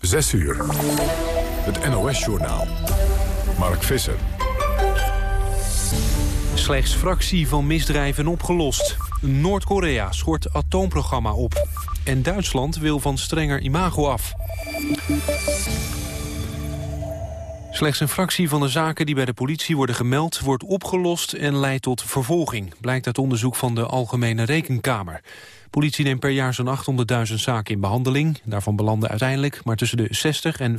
6 uur. Het NOS-journaal. Mark Visser. Slechts fractie van misdrijven opgelost. Noord-Korea schort atoomprogramma op. En Duitsland wil van strenger imago af. Slechts een fractie van de zaken die bij de politie worden gemeld... wordt opgelost en leidt tot vervolging. Blijkt uit onderzoek van de Algemene Rekenkamer. Politie neemt per jaar zo'n 800.000 zaken in behandeling. Daarvan belanden uiteindelijk maar tussen de 60 en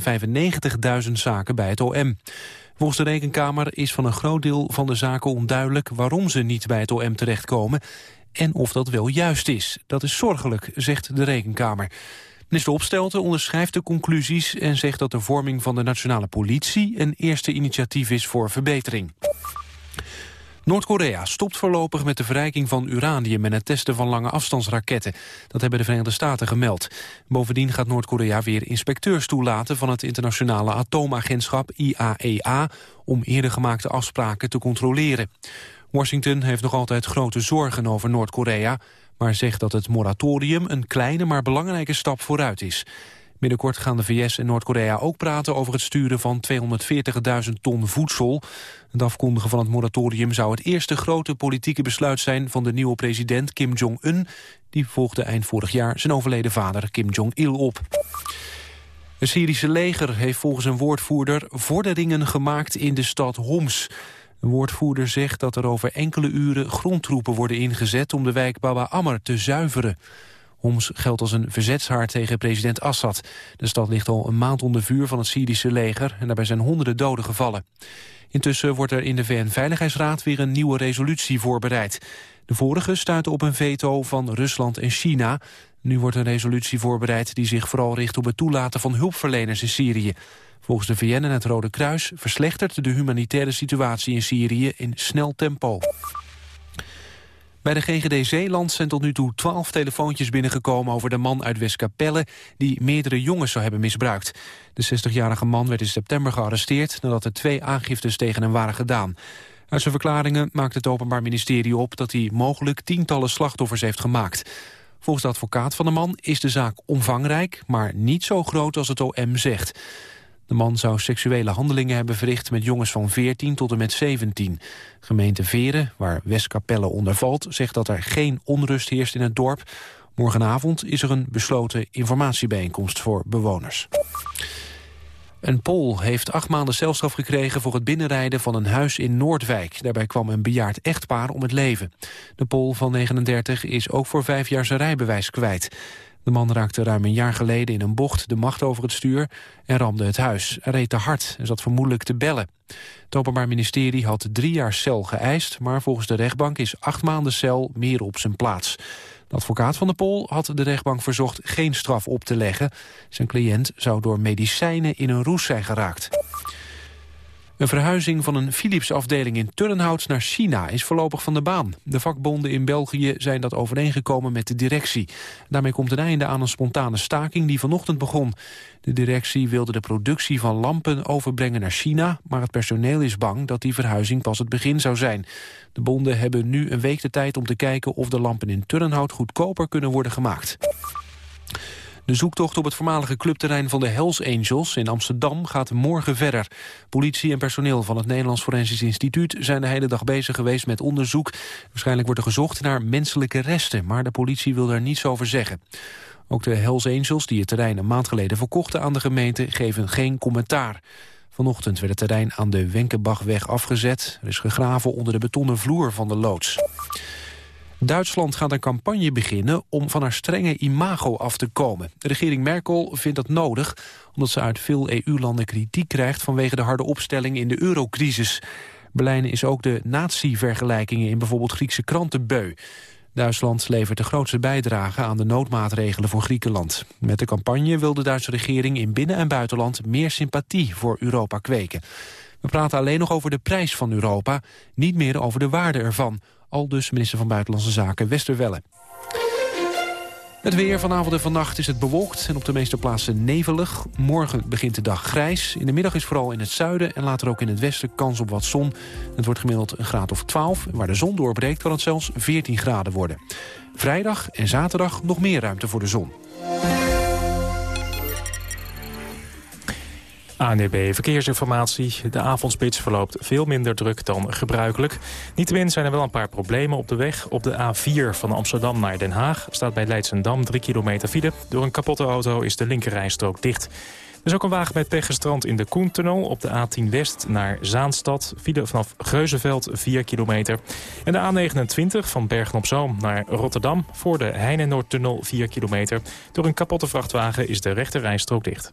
95.000 zaken bij het OM. Volgens de Rekenkamer is van een groot deel van de zaken onduidelijk... waarom ze niet bij het OM terechtkomen en of dat wel juist is. Dat is zorgelijk, zegt de Rekenkamer. Minister Opstelten onderschrijft de conclusies en zegt dat de vorming van de nationale politie een eerste initiatief is voor verbetering. Noord-Korea stopt voorlopig met de verrijking van uranium en het testen van lange afstandsraketten. Dat hebben de Verenigde Staten gemeld. Bovendien gaat Noord-Korea weer inspecteurs toelaten van het internationale atoomagentschap IAEA e om eerder gemaakte afspraken te controleren. Washington heeft nog altijd grote zorgen over Noord-Korea maar zegt dat het moratorium een kleine maar belangrijke stap vooruit is. Binnenkort gaan de VS en Noord-Korea ook praten over het sturen van 240.000 ton voedsel. Het afkondigen van het moratorium zou het eerste grote politieke besluit zijn van de nieuwe president Kim Jong-un. Die volgde eind vorig jaar zijn overleden vader Kim Jong-il op. Het Syrische leger heeft volgens een woordvoerder vorderingen gemaakt in de stad Homs. Een woordvoerder zegt dat er over enkele uren grondtroepen worden ingezet om de wijk Baba Amr te zuiveren. Homs geldt als een verzetshaard tegen president Assad. De stad ligt al een maand onder vuur van het Syrische leger en daarbij zijn honderden doden gevallen. Intussen wordt er in de VN-veiligheidsraad weer een nieuwe resolutie voorbereid. De vorige stuitte op een veto van Rusland en China. Nu wordt een resolutie voorbereid die zich vooral richt op het toelaten van hulpverleners in Syrië. Volgens de VN en het Rode Kruis verslechtert de humanitaire situatie in Syrië in snel tempo. Bij de GGD Zeeland zijn tot nu toe twaalf telefoontjes binnengekomen over de man uit Westkapelle die meerdere jongens zou hebben misbruikt. De 60-jarige man werd in september gearresteerd nadat er twee aangiftes tegen hem waren gedaan. Uit zijn verklaringen maakt het Openbaar Ministerie op dat hij mogelijk tientallen slachtoffers heeft gemaakt. Volgens de advocaat van de man is de zaak omvangrijk, maar niet zo groot als het OM zegt. De man zou seksuele handelingen hebben verricht met jongens van 14 tot en met 17. Gemeente Veren, waar Westkapelle onder valt, zegt dat er geen onrust heerst in het dorp. Morgenavond is er een besloten informatiebijeenkomst voor bewoners. Een Pool heeft acht maanden celstraf gekregen voor het binnenrijden van een huis in Noordwijk. Daarbij kwam een bejaard echtpaar om het leven. De Pool van 39 is ook voor vijf jaar zijn rijbewijs kwijt. De man raakte ruim een jaar geleden in een bocht de macht over het stuur en ramde het huis. Hij reed te hard en zat vermoedelijk te bellen. Het Openbaar Ministerie had drie jaar cel geëist... maar volgens de rechtbank is acht maanden cel meer op zijn plaats. De advocaat van de Pol had de rechtbank verzocht geen straf op te leggen. Zijn cliënt zou door medicijnen in een roes zijn geraakt. Een verhuizing van een Philips-afdeling in Turnhout naar China is voorlopig van de baan. De vakbonden in België zijn dat overeengekomen met de directie. Daarmee komt een einde aan een spontane staking die vanochtend begon. De directie wilde de productie van lampen overbrengen naar China... maar het personeel is bang dat die verhuizing pas het begin zou zijn. De bonden hebben nu een week de tijd om te kijken of de lampen in Turnhout goedkoper kunnen worden gemaakt. De zoektocht op het voormalige clubterrein van de Hells Angels in Amsterdam gaat morgen verder. Politie en personeel van het Nederlands Forensisch Instituut zijn de hele dag bezig geweest met onderzoek. Waarschijnlijk wordt er gezocht naar menselijke resten, maar de politie wil daar niets over zeggen. Ook de Hells Angels, die het terrein een maand geleden verkochten aan de gemeente, geven geen commentaar. Vanochtend werd het terrein aan de Wenkenbachweg afgezet. Er is gegraven onder de betonnen vloer van de loods. Duitsland gaat een campagne beginnen om van haar strenge imago af te komen. De regering Merkel vindt dat nodig omdat ze uit veel EU-landen kritiek krijgt vanwege de harde opstelling in de eurocrisis. Berlijn is ook de nazi-vergelijkingen in bijvoorbeeld Griekse kranten beu. Duitsland levert de grootste bijdrage aan de noodmaatregelen voor Griekenland. Met de campagne wil de Duitse regering in binnen- en buitenland meer sympathie voor Europa kweken. We praten alleen nog over de prijs van Europa, niet meer over de waarde ervan. Al dus minister van Buitenlandse Zaken Westerwelle. Het weer vanavond en vannacht is het bewolkt en op de meeste plaatsen nevelig. Morgen begint de dag grijs. In de middag is vooral in het zuiden en later ook in het westen kans op wat zon. Het wordt gemiddeld een graad of 12. Waar de zon doorbreekt kan het zelfs 14 graden worden. Vrijdag en zaterdag nog meer ruimte voor de zon. ANDB Verkeersinformatie. De avondspits verloopt veel minder druk dan gebruikelijk. Niettemin zijn er wel een paar problemen op de weg. Op de A4 van Amsterdam naar Den Haag staat bij Leidsendam 3 kilometer file. Door een kapotte auto is de linkerrijstrook dicht. Er is ook een wagen bij pech gestrand in de Koentunnel op de A10 West naar Zaanstad. File vanaf Geuzenveld 4 kilometer. En de A29 van Bergen op Zoom naar Rotterdam voor de Heine-Noordtunnel 4 kilometer. Door een kapotte vrachtwagen is de rechterrijstrook dicht.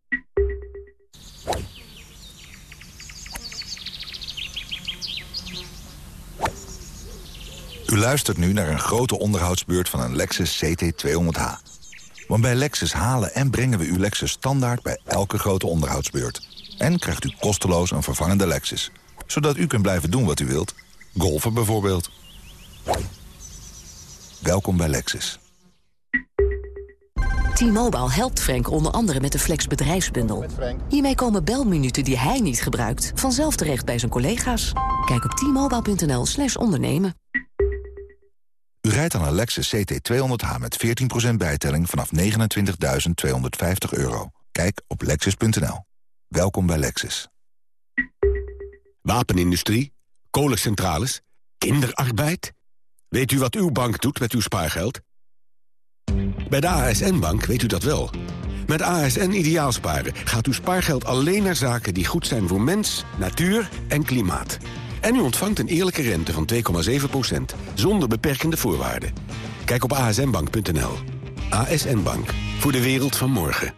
Luistert nu naar een grote onderhoudsbeurt van een Lexus CT200H. Want bij Lexus halen en brengen we uw Lexus standaard bij elke grote onderhoudsbeurt. En krijgt u kosteloos een vervangende Lexus. Zodat u kunt blijven doen wat u wilt. Golfen bijvoorbeeld. Welkom bij Lexus. T-Mobile helpt Frank onder andere met de Flex bedrijfsbundel. Hiermee komen belminuten die hij niet gebruikt... vanzelf terecht bij zijn collega's. Kijk op t-mobile.nl slash ondernemen. U rijdt aan een Lexus CT200H met 14% bijtelling vanaf 29.250 euro. Kijk op lexus.nl. Welkom bij Lexus. Wapenindustrie, kolencentrales, kinderarbeid. Weet u wat uw bank doet met uw spaargeld? Bij de ASN-bank weet u dat wel. Met ASN Ideaalsparen gaat uw spaargeld alleen naar zaken die goed zijn voor mens, natuur en klimaat. En u ontvangt een eerlijke rente van 2,7%, zonder beperkende voorwaarden. Kijk op asnbank.nl. ASN Bank, voor de wereld van morgen.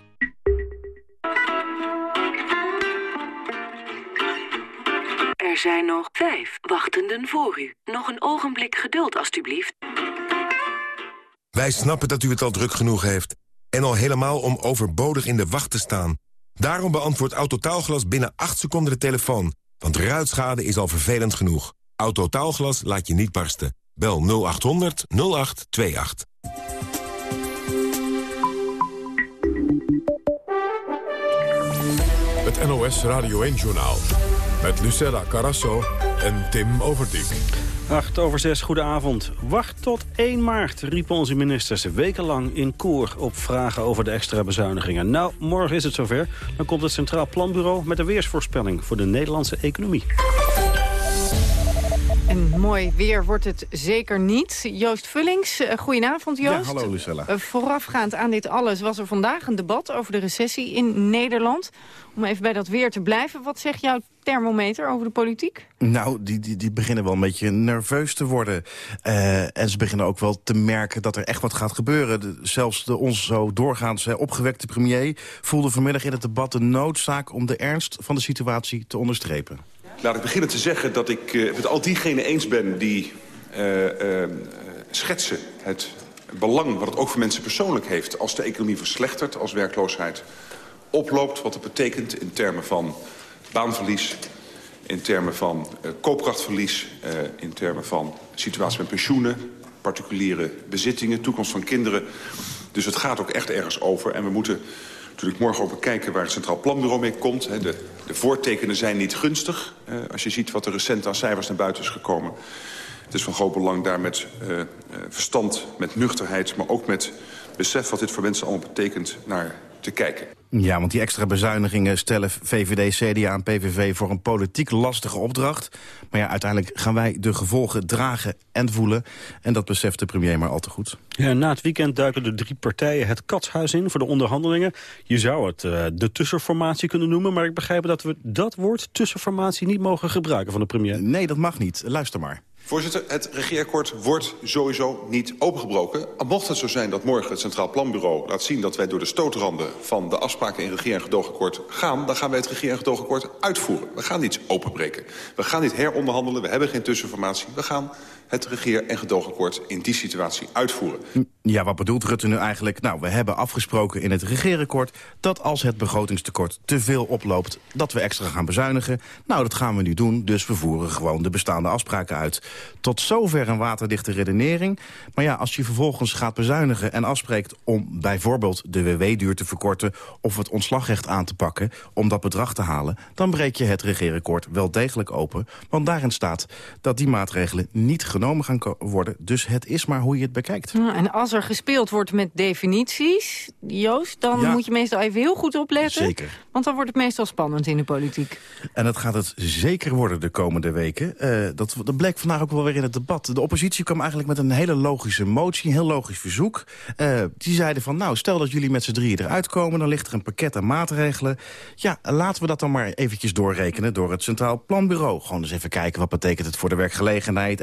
Er zijn nog vijf wachtenden voor u. Nog een ogenblik geduld, alstublieft. Wij snappen dat u het al druk genoeg heeft. En al helemaal om overbodig in de wacht te staan. Daarom beantwoordt Autotaalglas binnen 8 seconden de telefoon want ruitschade is al vervelend genoeg. Autotaalglas laat je niet barsten. Bel 0800 0828. Het NOS Radio 1-journaal. Met Lucella Carasso en Tim Overdijk. 8 over 6, goedenavond. Wacht tot 1 maart, riepen onze ministers wekenlang in koor... op vragen over de extra bezuinigingen. Nou, morgen is het zover. Dan komt het Centraal Planbureau met een weersvoorspelling... voor de Nederlandse economie. En mooi weer wordt het zeker niet. Joost Vullings, uh, goedenavond Joost. Ja, hallo Lucella. Uh, voorafgaand aan dit alles was er vandaag een debat over de recessie in Nederland. Om even bij dat weer te blijven, wat zegt jouw thermometer over de politiek? Nou, die, die, die beginnen wel een beetje nerveus te worden. Uh, en ze beginnen ook wel te merken dat er echt wat gaat gebeuren. De, zelfs de ons zo doorgaans opgewekte premier voelde vanmiddag in het debat de noodzaak... om de ernst van de situatie te onderstrepen. Laat ik beginnen te zeggen dat ik uh, met al diegenen eens ben die uh, uh, schetsen het belang wat het ook voor mensen persoonlijk heeft... als de economie verslechtert, als werkloosheid oploopt. Wat het betekent in termen van baanverlies, in termen van koopkrachtverlies... in termen van situatie met pensioenen, particuliere bezittingen... toekomst van kinderen. Dus het gaat ook echt ergens over en we moeten natuurlijk morgen ook bekijken waar het Centraal Planbureau mee komt. De, de voortekenen zijn niet gunstig. Uh, als je ziet wat er recent aan cijfers naar buiten is gekomen. Het is van groot belang daar met uh, verstand, met nuchterheid... maar ook met besef wat dit voor mensen allemaal betekent naar te kijken. Ja, want die extra bezuinigingen stellen VVD, CDA en PVV voor een politiek lastige opdracht. Maar ja, uiteindelijk gaan wij de gevolgen dragen en voelen. En dat beseft de premier maar al te goed. Ja, na het weekend duiken de drie partijen het katshuis in voor de onderhandelingen. Je zou het uh, de tussenformatie kunnen noemen, maar ik begrijp dat we dat woord tussenformatie niet mogen gebruiken van de premier. Nee, dat mag niet. Luister maar. Voorzitter, het regeerakkoord wordt sowieso niet opengebroken. Mocht het zo zijn dat morgen het Centraal Planbureau laat zien... dat wij door de stootranden van de afspraken in regeer- en gedoogakkoord gaan... dan gaan wij het regeer- en gedoogakkoord uitvoeren. We gaan niets openbreken. We gaan niet heronderhandelen. We hebben geen tussenformatie. We gaan het regeer- en gedoogakkoord in die situatie uitvoeren. Ja, wat bedoelt Rutte nu eigenlijk? Nou, we hebben afgesproken in het regeerakkoord... dat als het begrotingstekort te veel oploopt, dat we extra gaan bezuinigen. Nou, dat gaan we nu doen, dus we voeren gewoon de bestaande afspraken uit. Tot zover een waterdichte redenering. Maar ja, als je vervolgens gaat bezuinigen en afspreekt... om bijvoorbeeld de WW-duur te verkorten of het ontslagrecht aan te pakken... om dat bedrag te halen, dan breek je het regeerakkoord wel degelijk open. Want daarin staat dat die maatregelen niet genomen gaan worden. Dus het is maar hoe je het bekijkt. En als er gespeeld wordt met definities, Joost... dan Ja. moet je meestal even heel goed opletten. Zeker. Want dan wordt het meestal spannend in de politiek. En dat gaat het zeker worden de komende weken. Eh, dat, dat bleek vandaag ook wel weer in het debat. De oppositie kwam eigenlijk met een hele logische motie, een heel logisch verzoek. Eh, die zeiden van, nou, stel dat jullie met z'n drieën eruit komen... dan ligt er een pakket aan maatregelen. Ja, laten we dat dan maar eventjes doorrekenen door het Centraal Planbureau. Gewoon eens even kijken, wat betekent het voor de werkgelegenheid...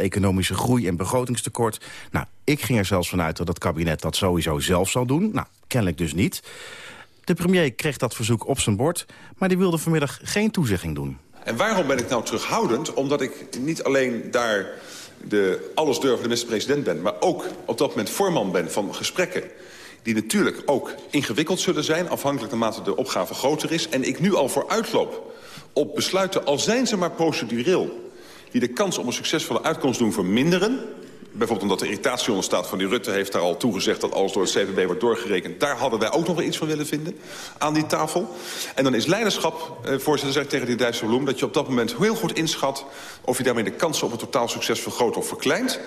groei en begrotingstekort. Nou, ik ging er zelfs vanuit dat het kabinet dat sowieso zelf zal doen. Nou, kennelijk dus niet. De premier kreeg dat verzoek op zijn bord... maar die wilde vanmiddag geen toezegging doen. En waarom ben ik nou terughoudend? Omdat ik niet alleen daar de allesdurvende minister-president ben... maar ook op dat moment voorman ben van gesprekken... die natuurlijk ook ingewikkeld zullen zijn... afhankelijk naarmate de opgave groter is. En ik nu al vooruitloop op besluiten, al zijn ze maar procedureel... die de kans op een succesvolle uitkomst doen verminderen... Bijvoorbeeld omdat er irritatie ontstaat van die Rutte heeft daar al toegezegd... dat alles door het CPB wordt doorgerekend. Daar hadden wij ook nog wel iets van willen vinden aan die tafel. En dan is leiderschap, eh, voorzitter, zeg ik tegen die Dijsselbloem... dat je op dat moment heel goed inschat... of je daarmee de kansen op een totaal succes vergroot of verkleint.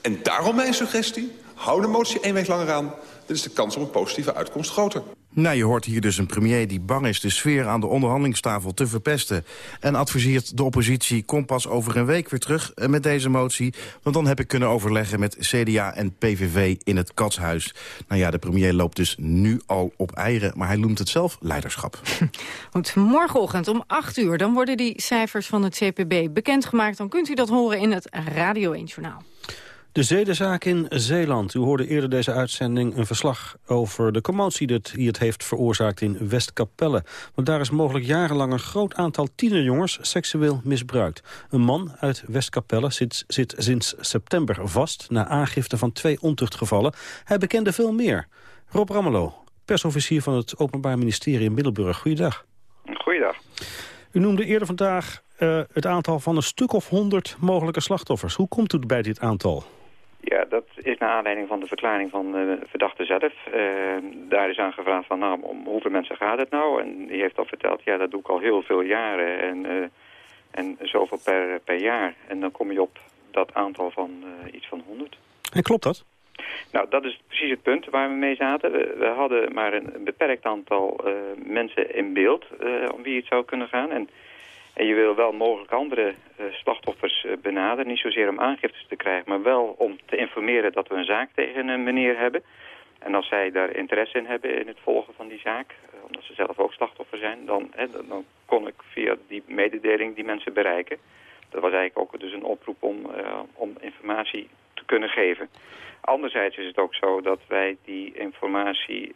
En daarom mijn suggestie, hou de motie één week langer aan. Dan is de kans op een positieve uitkomst groter. Nou, je hoort hier dus een premier die bang is de sfeer aan de onderhandelingstafel te verpesten. En adviseert de oppositie, kom pas over een week weer terug eh, met deze motie. Want dan heb ik kunnen overleggen met CDA en PVV in het Katshuis. Nou ja, de premier loopt dus nu al op eieren, maar hij noemt het zelf leiderschap. Goed, morgenochtend om 8 uur dan worden die cijfers van het CPB bekendgemaakt. Dan kunt u dat horen in het Radio 1 Journaal. De zedenzaak in Zeeland. U hoorde eerder deze uitzending een verslag over de commotie dat- die het heeft veroorzaakt in Westkapelle. Want daar is mogelijk jarenlang een groot aantal tienerjongens seksueel misbruikt. Een man uit Westkapelle zit, zit sinds september vast na aangifte van twee ontuchtgevallen. Hij bekende veel meer. Rob Rammelo, persofficier van het Openbaar Ministerie in Middelburg. Goeiedag. Goeiedag. U noemde eerder vandaag eh, het aantal van een stuk of honderd mogelijke slachtoffers. Hoe komt u bij dit aantal? Ja, dat is naar aanleiding van de verklaring van de verdachte zelf. Eh, daar is aan gevraagd van, nou, om hoeveel mensen gaat het nou? En die heeft al verteld, ja, dat doe ik al heel veel jaren en, eh, en zoveel per, per jaar. En dan kom je op dat aantal van eh, iets van 100. En klopt dat? Nou, dat is precies het punt waar we mee zaten. We, we hadden maar een, beperkt aantal mensen in beeld om wie het zou kunnen gaan. En, en je wil wel mogelijk andere eh, slachtoffers eh, benaderen. Niet zozeer om aangiftes te krijgen, maar wel om te informeren dat we een zaak tegen een meneer hebben. En als zij daar interesse in hebben in het volgen van die zaak, eh, omdat ze zelf ook slachtoffer zijn, dan, hè, dan, kon ik via die mededeling die mensen bereiken. Dat was eigenlijk ook dus een oproep om, om informatie te kunnen geven. Anderzijds is het ook zo dat wij die informatie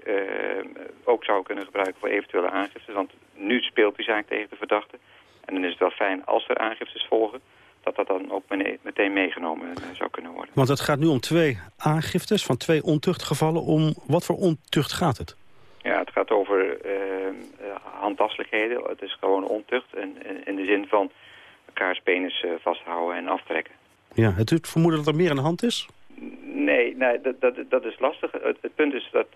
ook zouden kunnen gebruiken voor eventuele aangiftes. Want nu speelt die zaak tegen de verdachte. En dan is het wel fijn als er aangiftes volgen, dat dat dan ook meteen meegenomen eh, zou kunnen worden. Want het gaat nu om twee aangiftes van twee ontuchtgevallen. Om wat voor ontucht gaat het? Ja, het gaat over handtastelijkheden. Het is gewoon ontucht. En, in de zin van elkaars penis vasthouden en aftrekken. Ja, het doet vermoeden dat er meer aan de hand is? Nee, nee dat, dat, dat is lastig. Het, het punt is dat,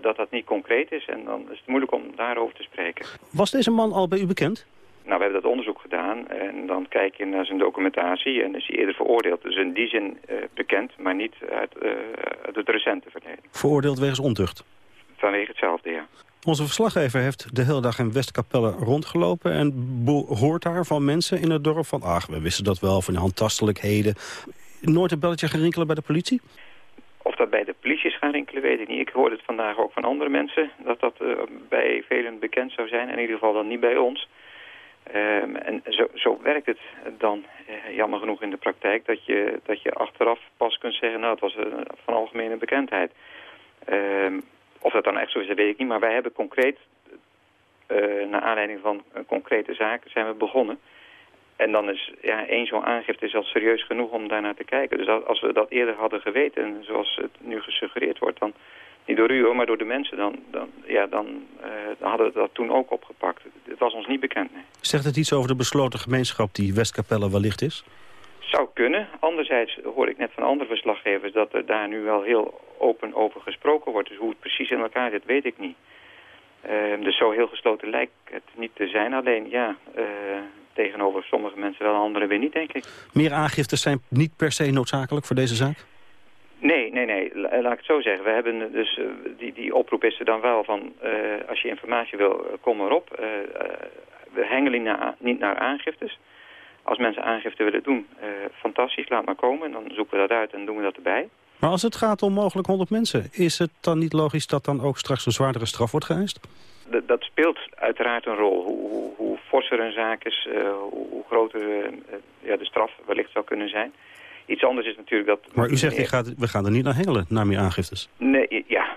dat dat niet concreet is. En dan is het moeilijk om daarover te spreken. Was deze man al bij u bekend? Nou, we hebben dat onderzoek gedaan. En dan kijk je naar zijn documentatie. En is hij eerder veroordeeld. Dus in die zin eh, bekend, maar niet uit, uit het recente verleden. Veroordeeld wegens ontucht. Vanwege hetzelfde, ja. Onze verslaggever heeft de hele dag in Westkapelle rondgelopen... en hoort daar van mensen in het dorp van... ach, we wisten dat wel, van die handtastelijkheden. Nooit een belletje gaan rinkelen bij de politie? Of dat bij de politie is gaan rinkelen, weet ik niet. Ik hoorde het vandaag ook van andere mensen... dat dat eh, bij velen bekend zou zijn. In ieder geval dan niet bij ons. Ehm, en zo, zo werkt het dan eh, jammer genoeg in de praktijk... Dat je, dat je achteraf pas kunt zeggen... nou, het was eh, van algemene bekendheid. Ehm, of dat dan echt zo is, dat weet ik niet. Maar wij hebben concreet, eh naar aanleiding van een concrete zaak, zijn we begonnen. En dan is ja, één zo'n aangifte is al serieus genoeg om daarnaar te kijken. Dus als we dat eerder hadden geweten, zoals het nu gesuggereerd wordt... dan niet door u hoor, maar door de mensen, dan, dan, ja, dan, uh, dan hadden we dat toen ook opgepakt. Was ons niet bekend, nee. Zegt het iets over de besloten gemeenschap die Westkapelle wellicht is? Zou kunnen. Anderzijds hoor ik net van andere verslaggevers dat er daar nu wel heel open over gesproken wordt. Dus hoe het precies in elkaar zit, weet ik niet. Uh, dus zo heel gesloten lijkt het niet te zijn. Alleen, ja, uh, tegenover sommige mensen wel, anderen weer niet, denk ik. Meer aangiftes zijn niet per se noodzakelijk voor deze zaak? Nee, nee, nee. Laat ik het zo zeggen. We hebben dus, uh, die, die oproep is er dan wel van, uh, als je informatie wil, kom erop. Uh, we hengelen na, niet naar aangiftes. Als mensen aangifte willen doen, fantastisch, laat maar komen. En dan zoeken we dat uit en doen we dat erbij. Maar als het gaat om mogelijk 100 mensen, is het dan niet logisch dat dan ook straks een zwaardere straf wordt geëist? Dat, dat speelt uiteraard een rol. Hoe, hoe, hoe forser een zaak is, hoe, hoe, groter ja, de straf wellicht zou kunnen zijn. Iets anders is natuurlijk dat... Maar u zegt, we gaan er niet naar hengelen, naar meer aangiftes. Nee, ja.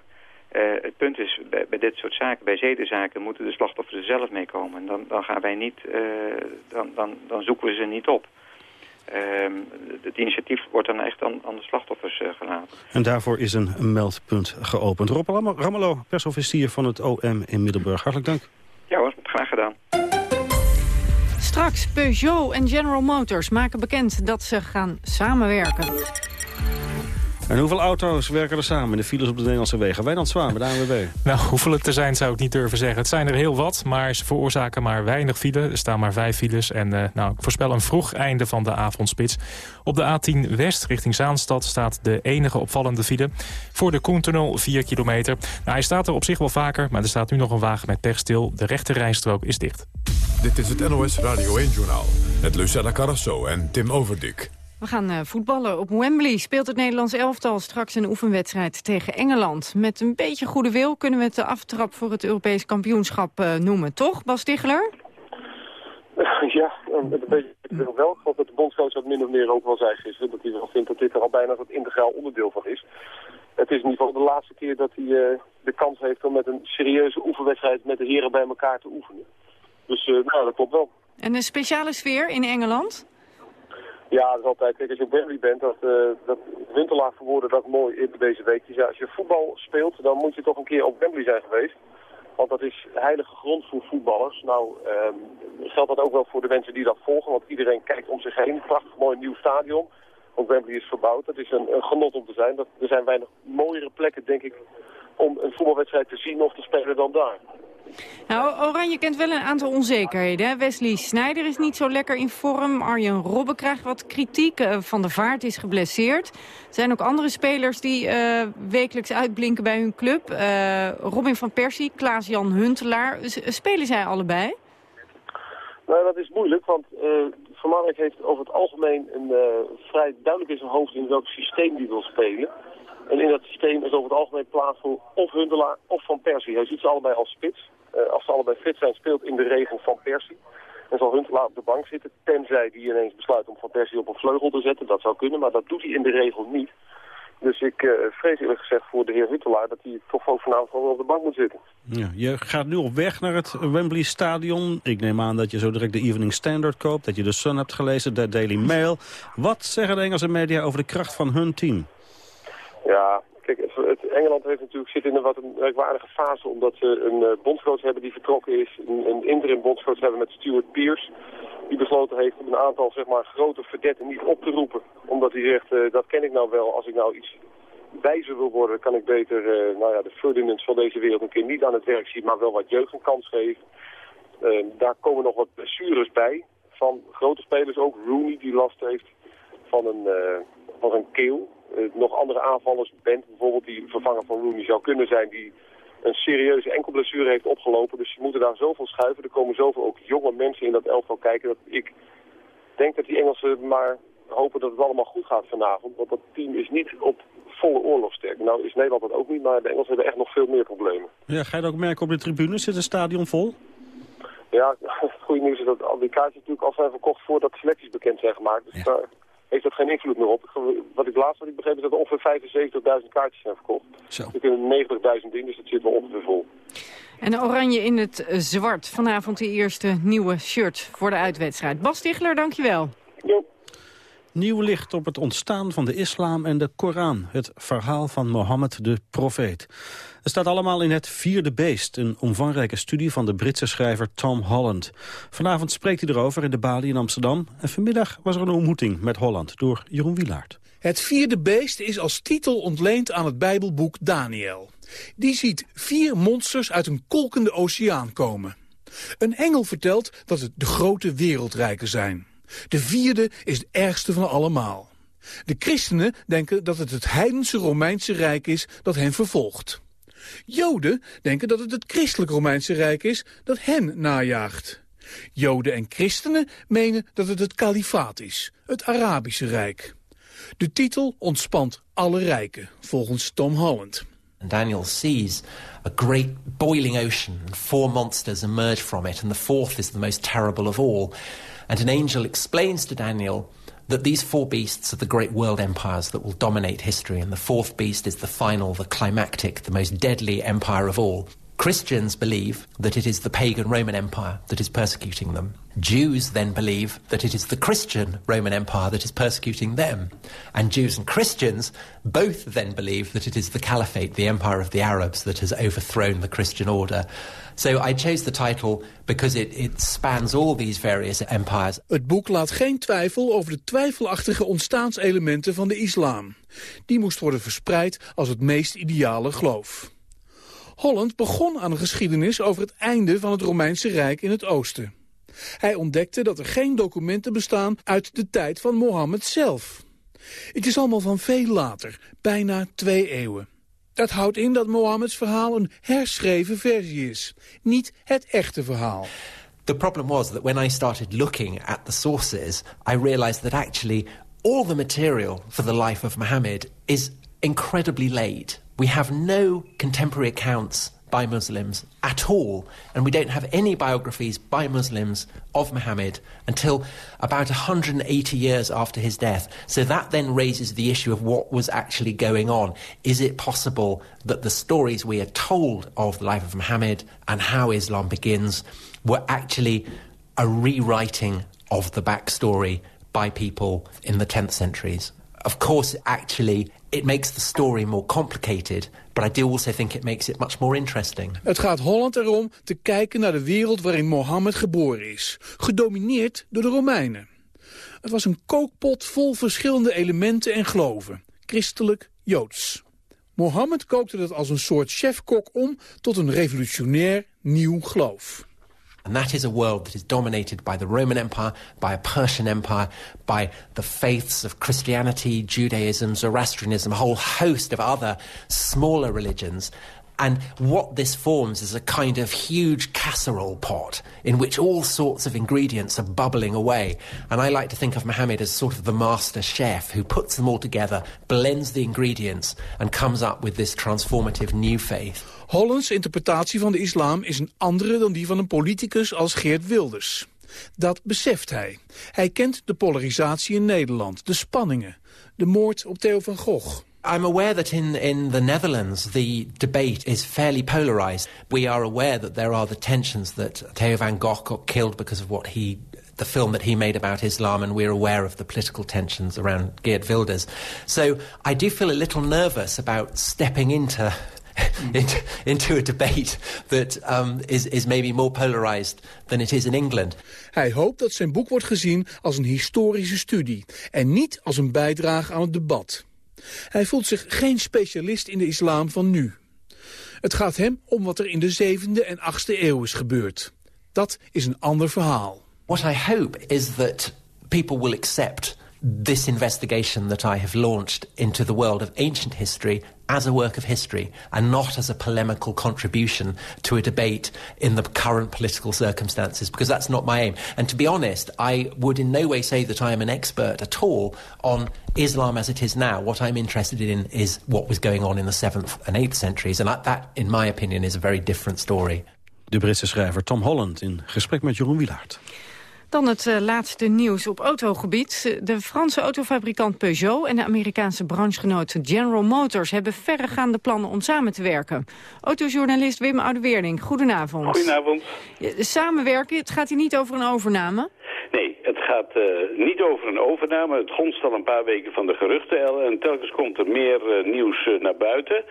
Uh, het punt is, bij, bij, dit soort zaken, bij zedenzaken, moeten de slachtoffers er zelf mee komen. En dan, dan gaan wij niet, uh, dan, dan, dan zoeken we ze niet op. Uh, het initiatief wordt dan echt aan, aan de slachtoffers uh, gelaten. En daarvoor is een, meldpunt geopend. Rob Ramelow, persofficier van het OM in Middelburg. Hartelijk dank. Ja hoor, graag gedaan. Straks Peugeot en General Motors maken bekend dat ze gaan samenwerken. En hoeveel auto's werken er samen in de files op de Nederlandse wegen? Wijnand Zwaan bij de ANWB. Nou, hoeveel het er zijn zou ik niet durven zeggen. Het zijn er heel wat, maar ze veroorzaken maar weinig file. Er staan maar vijf files en uh, nou, ik voorspel een vroeg einde van de avondspits. Op de A10 West richting Zaanstad staat de enige opvallende file. Voor de Koentunnel 4 kilometer. Nou, hij staat er op zich wel vaker, maar er staat nu nog een wagen met pech stil. De rechte rijstrook is dicht. Dit is het NOS Radio 1-journaal met Lucella Carrasso en Tim Overdik. We gaan uh, voetballen. Op Wembley speelt het Nederlands elftal straks een oefenwedstrijd tegen Engeland. Met een beetje goede wil kunnen we het de aftrap voor het Europees kampioenschap uh, noemen. Toch, Bas Ticheler? Ja, met een beetje wil wel. Dat de bondscoach dat min of meer ook wel zei gisteren. Dat hij wel vindt dat dit er al bijna het integraal onderdeel van is. Het is in ieder geval de laatste keer dat hij uh, de kans heeft om met een serieuze oefenwedstrijd met de heren bij elkaar te oefenen. Dus nou, dat klopt wel. En een speciale sfeer in Engeland? Ja, dat is altijd. Kijk, als je op Wembley bent, dat, uh, dat verwoordde dat mooi in deze week. Dus als je voetbal speelt, dan moet je toch een keer op Wembley zijn geweest. Want dat is heilige grond voor voetballers. Nou, um, geldt dat ook wel voor de mensen die dat volgen. Want iedereen kijkt om zich heen. Prachtig mooi nieuw stadion. Ook Wembley is verbouwd. Dat is een, een genot om te zijn. Dat, er zijn weinig mooiere plekken, denk ik, om een voetbalwedstrijd te zien of te spelen dan daar. Nou, Oranje kent wel een aantal onzekerheden. Wesley Sneijder is niet zo lekker in vorm. Arjen Robben krijgt wat kritiek. Uh, van der Vaart is geblesseerd. Er zijn ook andere spelers die uh, wekelijks uitblinken bij hun club. Uh, Robin van Persie, Klaas-Jan Huntelaar. Spelen zij allebei? Nou, dat is moeilijk, want Van Marwijk heeft over het algemeen een vrij duidelijk in zijn hoofd in welk systeem die wil spelen. En in dat systeem is over het algemeen plaats voor of Huntelaar of Van Persie. Hij ziet ze allebei als spits. Uh, als ze allebei fit zijn, speelt in de regel Van Persie. En zal Huntelaar op de bank zitten, tenzij die ineens besluit om Van Persie op een vleugel te zetten. Dat zou kunnen, maar dat doet hij in de regel niet. Dus ik uh, vrees eerlijk gezegd voor de heer Huntelaar dat hij toch ook vanavond op de bank moet zitten. Ja, je gaat nu op weg naar het Wembley Stadion. Ik neem aan dat je zo direct de Evening Standard koopt, dat je de Sun hebt gelezen, de Daily Mail. Wat zeggen de Engelse media over de kracht van hun team? Ja, kijk, het, Engeland heeft natuurlijk, zit in een wat een merkwaardige fase... omdat ze een uh, bondscoach hebben die vertrokken is. Een, interim bondscoach hebben met Stuart Pearce. Die besloten heeft om een aantal zeg maar, grote verdetten niet op te roepen. Omdat hij zegt, uh, dat ken ik nou wel. Als ik nou iets wijzer wil worden, kan ik beter uh, nou ja, de Ferdinands van deze wereld een keer niet aan het werk zien... maar wel wat jeugd een kans geven. daar komen nog wat blessures bij van grote spelers. Ook Rooney die last heeft van een, van een keel. Uh, nog andere aanvallers, Bent bijvoorbeeld, die vervanger van Rooney zou kunnen zijn, die een serieuze enkelblessure heeft opgelopen. Dus ze moeten daar zoveel schuiven. Er komen zoveel ook jonge mensen in dat elftal kijken. Dat ik denk dat die Engelsen maar hopen dat het allemaal goed gaat vanavond. Want dat team is niet op volle oorlogsterk. Nou is Nederland dat ook niet, maar de Engelsen hebben echt nog veel meer problemen. Ja, ga je dat ook merken op de tribune? Zit het stadion vol? Ja, het goede nieuws is dat al die kaartjes natuurlijk al zijn verkocht voordat de selecties bekend zijn gemaakt. Dus ja. daar heeft dat geen invloed meer op. Wat ik laatst wat ik begreep is dat er ongeveer 75.000 kaartjes zijn verkocht. Zo. Er kunnen 90.000 in, dus dat zit wel ongeveer vol. En oranje in het zwart. Vanavond de eerste nieuwe shirt voor de uitwedstrijd. Bas Stigler, dankjewel. Nieuw licht op het ontstaan van de islam en de Koran. Het verhaal van Mohammed de profeet. Het staat allemaal in het Vierde Beest, een omvangrijke studie van de Britse schrijver Tom Holland. Vanavond spreekt hij erover in de Bali in Amsterdam. En vanmiddag was er een ontmoeting met Holland door Jeroen Wielaert. Het Vierde Beest is als titel ontleend aan het Bijbelboek Daniel. Die ziet vier monsters uit een kolkende oceaan komen. Een engel vertelt dat het de grote wereldrijken zijn. De vierde is het ergste van allemaal. De christenen denken dat het het heidense Romeinse Rijk is dat hen vervolgt. Joden denken dat het het christelijk Romeinse Rijk is dat hen najaagt. Joden en christenen menen dat het het kalifaat is, het Arabische Rijk. De titel ontspant alle rijken, volgens Tom Holland. Daniel sees a great boiling ocean and four monsters emerge from it and the fourth is the most terrible of all. And an angel explains to Daniel that these four beasts are the great world empires that will dominate history, and the fourth beast is the final, the climactic, the most deadly empire of all. Christians believe that it is the pagan Roman Empire that is persecuting them. Jews then believe that it is the Christian Roman Empire that is persecuting them. And Jews and Christians both then believe that it is the Caliphate, the empire of the Arabs, that has overthrown the Christian order. So I chose the title because it, it spans all these various empires. Het boek laat geen twijfel over de twijfelachtige ontstaanselementen van de islam. Die moest worden verspreid als het meest ideale geloof. Holland begon aan een geschiedenis over het einde van het Romeinse Rijk in het oosten. Hij ontdekte dat er geen documenten bestaan uit de tijd van Mohammed zelf. Het is allemaal van veel later, bijna twee eeuwen. Dat houdt in dat Mohammeds verhaal een herschreven versie is. Niet het echte verhaal. The problem was that when I started looking at the sources, I realized that actually all the material for the life of Muhammad is incredibly late. We have no contemporary accounts by Muslims at all, and we don't have any biographies by Muslims of Muhammad until about 180 years after his death. So that then raises the issue of what was actually going on. Is it possible that the stories we are told of the life of Muhammad and how Islam begins were actually a rewriting of the backstory by people in the 10th centuries? Of course, actually, it makes the story more complicated, but I do also think it makes it much more interesting. Het gaat Holland erom te kijken naar de wereld waarin Mohammed geboren is, gedomineerd door de Romeinen. Het was een kookpot vol verschillende elementen en geloven, christelijk, joods. Mohammed kookte dat als een soort chefkok om tot een revolutionair nieuw geloof. And that is a world that is dominated by the Roman Empire, by a Persian Empire, by the faiths of Christianity, Judaism, Zoroastrianism, a whole host of other smaller religions. And what this forms is a kind of huge casserole pot in which all sorts of ingredients are bubbling away. And I like to think of Muhammad as sort of the master chef who puts them all together, blends the ingredients, and comes up with this transformative new faith. Hollands interpretatie van de islam is een andere dan die van een politicus als Geert Wilders. Dat beseft hij. Hij kent de polarisatie in Nederland, de spanningen, de moord op Theo van Gogh. I'm aware that in, in the Netherlands the debate is fairly polarized. We are aware that there are the tensions that Theo van Gogh got killed because of what he the film that he made about Islam, and we're aware of the political tensions around Geert Wilders. So I do feel a little nervous about stepping into into, into a debate that um, is, is maybe more polarized than it is in England. Hij hoopt dat zijn boek wordt gezien als een historische studie en niet als een bijdrage aan het debat. Hij voelt zich geen specialist in de islam van nu. Het gaat hem om wat er in de zevende en achtste eeuw is gebeurd. Dat is een ander verhaal. What I hope is that people will accept this investigation that I have launched into the world of ancient history as a work of history and not as a polemical contribution to a debate in the current political circumstances, because that's not my aim. And to be honest, I would in no way say that I am an expert at all on Islam as it is now. What I'm interested in is what was going on in the 7th and 8th centuries, and that, in my opinion, is a very different story. De Britse schrijver Tom Holland in gesprek met Jeroen Wielaert. Dan het uh, laatste nieuws op autogebied. De Franse autofabrikant Peugeot en de Amerikaanse branchegenoot General Motors... hebben verregaande plannen om samen te werken. Autojournalist Wim Oudeweerding, goedenavond. Goedenavond. Samenwerken, het gaat hier niet over een overname? Gaat uh, niet over een overname. Het gonst al een paar weken van de geruchten en telkens komt er meer uh, nieuws uh, naar buiten.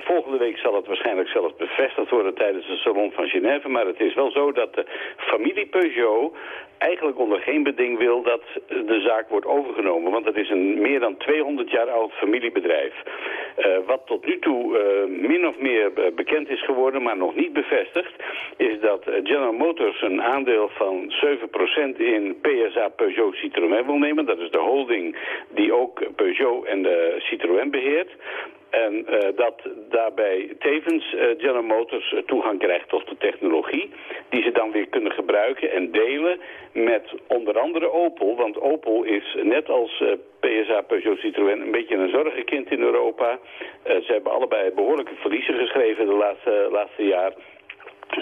volgende week zal het waarschijnlijk zelfs bevestigd worden tijdens de Salon van Genève. Maar het is wel zo dat de familie Peugeot eigenlijk onder geen beding wil dat de zaak wordt overgenomen. Want het is een meer dan 200 jaar oud familiebedrijf. Uh, wat tot nu toe uh, min of meer uh, bekend is geworden, maar nog niet bevestigd... is dat General Motors een aandeel van 7% in PSA Peugeot Citroën wil nemen. Dat is de holding die ook Peugeot en de Citroën beheert. En uh, dat daarbij tevens uh, General Motors uh, toegang krijgt tot de technologie... die ze dan weer kunnen gebruiken en delen met onder andere Opel. Want Opel is net als PSA Peugeot Citroën een beetje een zorgenkind in Europa. ze hebben allebei behoorlijke verliezen geschreven de laatste, laatste jaar...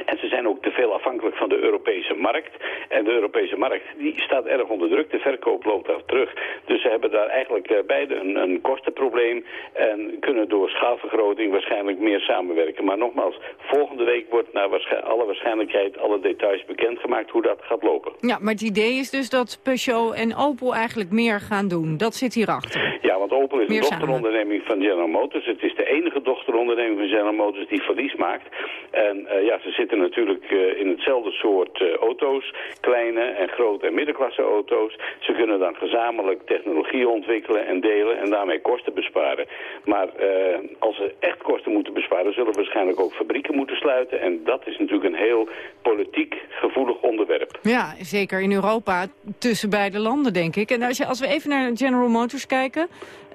En ze zijn ook te veel afhankelijk van de Europese markt. En de Europese markt die staat erg onder druk. De verkoop loopt daar terug. Dus ze hebben daar eigenlijk uh, beide een, een, kostenprobleem. En kunnen door schaalvergroting waarschijnlijk meer samenwerken. Maar nogmaals, volgende week wordt naar alle waarschijnlijkheid alle details bekendgemaakt hoe dat gaat lopen. Ja, maar het idee is dus dat Peugeot en Opel eigenlijk meer gaan doen. Dat zit hierachter. Ja, want Opel is Meer een dochteronderneming van General Motors. Het is de enige dochteronderneming van General Motors die verlies maakt. En uh, ja, ze zitten natuurlijk uh, in hetzelfde soort uh, auto's. Kleine en grote en middenklasse auto's. Ze kunnen dan gezamenlijk technologie ontwikkelen en delen en daarmee kosten besparen. Maar uh, als ze echt kosten moeten besparen, zullen waarschijnlijk ook fabrieken moeten sluiten. En dat is natuurlijk een heel politiek gevoelig onderwerp. Ja, zeker in Europa tussen beide landen, denk ik. En als, je, als we even naar General Motors kijken...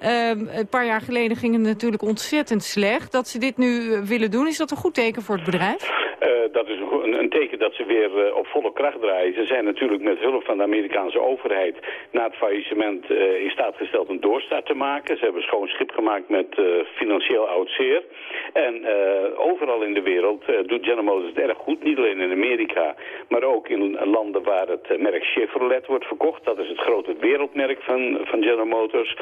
Uh, een paar jaar geleden ging het natuurlijk ontzettend slecht. Dat ze dit nu willen doen, is dat een goed teken voor het bedrijf? Uh, dat is een, een, teken dat ze weer uh, op volle kracht draaien. Ze zijn natuurlijk met hulp van de Amerikaanse overheid na het faillissement uh, in staat gesteld een doorstart te maken. Ze hebben schoon schip gemaakt met financieel oud zeer. En overal in de wereld doet General Motors het erg goed. Niet alleen in Amerika, maar ook in landen waar het merk Chevrolet wordt verkocht. Dat is het grote wereldmerk van, van General Motors.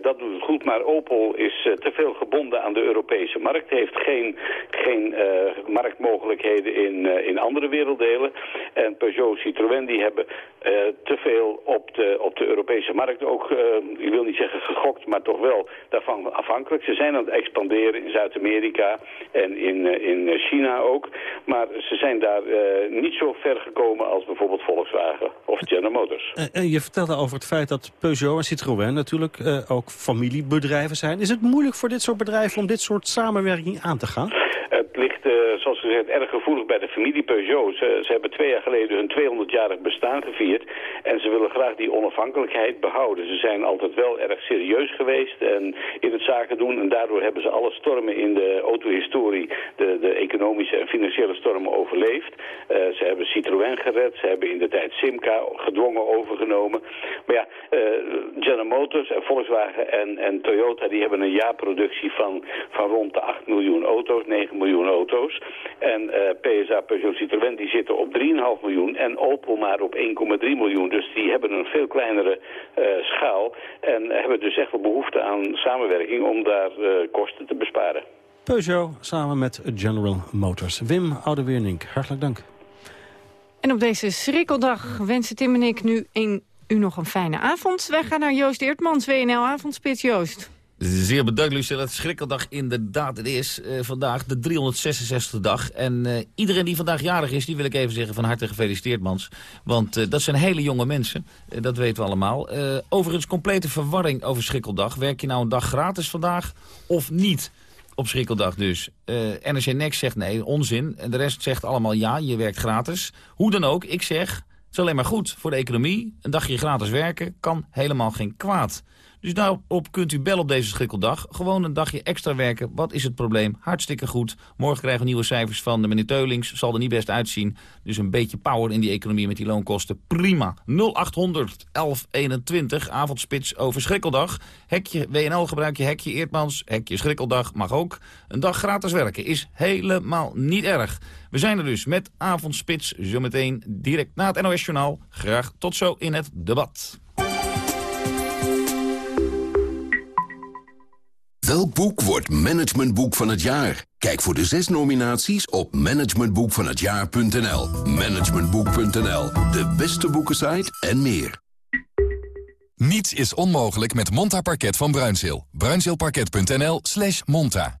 dat doet het goed, maar Opel is te veel gebonden aan de Europese markt. Heeft geen, geen marktmogelijkheden in, uh, in andere werelddelen. En Peugeot Citroën die hebben uh, te veel op de, op de Europese markt ook, uh, ik wil niet zeggen gegokt, maar toch wel daarvan afhankelijk. Ze zijn aan het expanderen in Zuid-Amerika en in, in China ook. Maar ze zijn daar niet zo ver gekomen als bijvoorbeeld Volkswagen of General Motors. En je vertelde over het feit dat Peugeot en Citroën natuurlijk ook familiebedrijven zijn. Is het moeilijk voor dit soort bedrijven om dit soort samenwerking aan te gaan? Het ligt, uh, zoals gezegd, erg gevoelig bij de familie Peugeot. Ze, ze hebben twee jaar geleden hun 200-jarig bestaan gevierd. En ze willen graag die onafhankelijkheid behouden. Ze zijn altijd wel erg serieus geweest en in het zaken doen. En daardoor hebben ze alle stormen in de autohistorie, de, de economische en financiële stormen, overleefd. Uh, ze hebben Citroën gered. Ze hebben in de tijd Simca gedwongen overgenomen. Maar ja, uh, General Motors en Volkswagen en, en Toyota, die hebben een jaarproductie van, van rond de 8 miljoen auto's, 9 miljoen auto's. En uh, PSA Peugeot Citroën die zitten op 3,5 miljoen en Opel maar op 1,3 miljoen. Dus die hebben een veel kleinere uh, schaal en hebben dus echt wel behoefte aan samenwerking om daar uh, kosten te besparen. Peugeot samen met General Motors. Wim Oudeweernink, hartelijk dank. En op deze schrikkeldag wensen Tim en ik nu een, u nog een fijne avond. Wij gaan naar Joost Eertmans, WNL Avondspits. Joost. Zeer bedankt, Lucille. Het schrikkeldag inderdaad. Het is uh, vandaag de 366 dag. En uh, iedereen die vandaag jarig is, die wil ik even zeggen van harte gefeliciteerd, mans. Want uh, dat zijn hele jonge mensen. dat weten we allemaal. overigens, complete verwarring over schrikkeldag. Werk je nou een dag gratis vandaag of niet? Op schrikkeldag dus. NRC Next zegt nee, onzin. En de rest zegt allemaal ja, je werkt gratis. Hoe dan ook, ik zeg, het is alleen maar goed voor de economie. Een dagje gratis werken kan helemaal geen kwaad. Dus daarop kunt u bellen op deze schrikkeldag. Gewoon een dagje extra werken. Wat is het probleem? Hartstikke goed. Morgen krijgen we nieuwe cijfers van de meneer Teulings. Zal er niet best uitzien. Dus een beetje power in die economie met die loonkosten. Prima. 0800 1121. Avondspits over schrikkeldag. Hekje WNL gebruik je hekje Eertmans. Hekje schrikkeldag mag ook. Een dag gratis werken is helemaal niet erg. We zijn er dus met Avondspits. Zometeen direct na het NOS Journaal. Graag tot zo in het debat. Welk boek wordt managementboek van het jaar? Kijk voor de zes nominaties op managementboekvanhetjaar.nl. Managementboek.nl, de beste boekensite en meer. Niets is onmogelijk met Monta Parket van Bruinzeel. Bruinzeelparket.nl slash monta.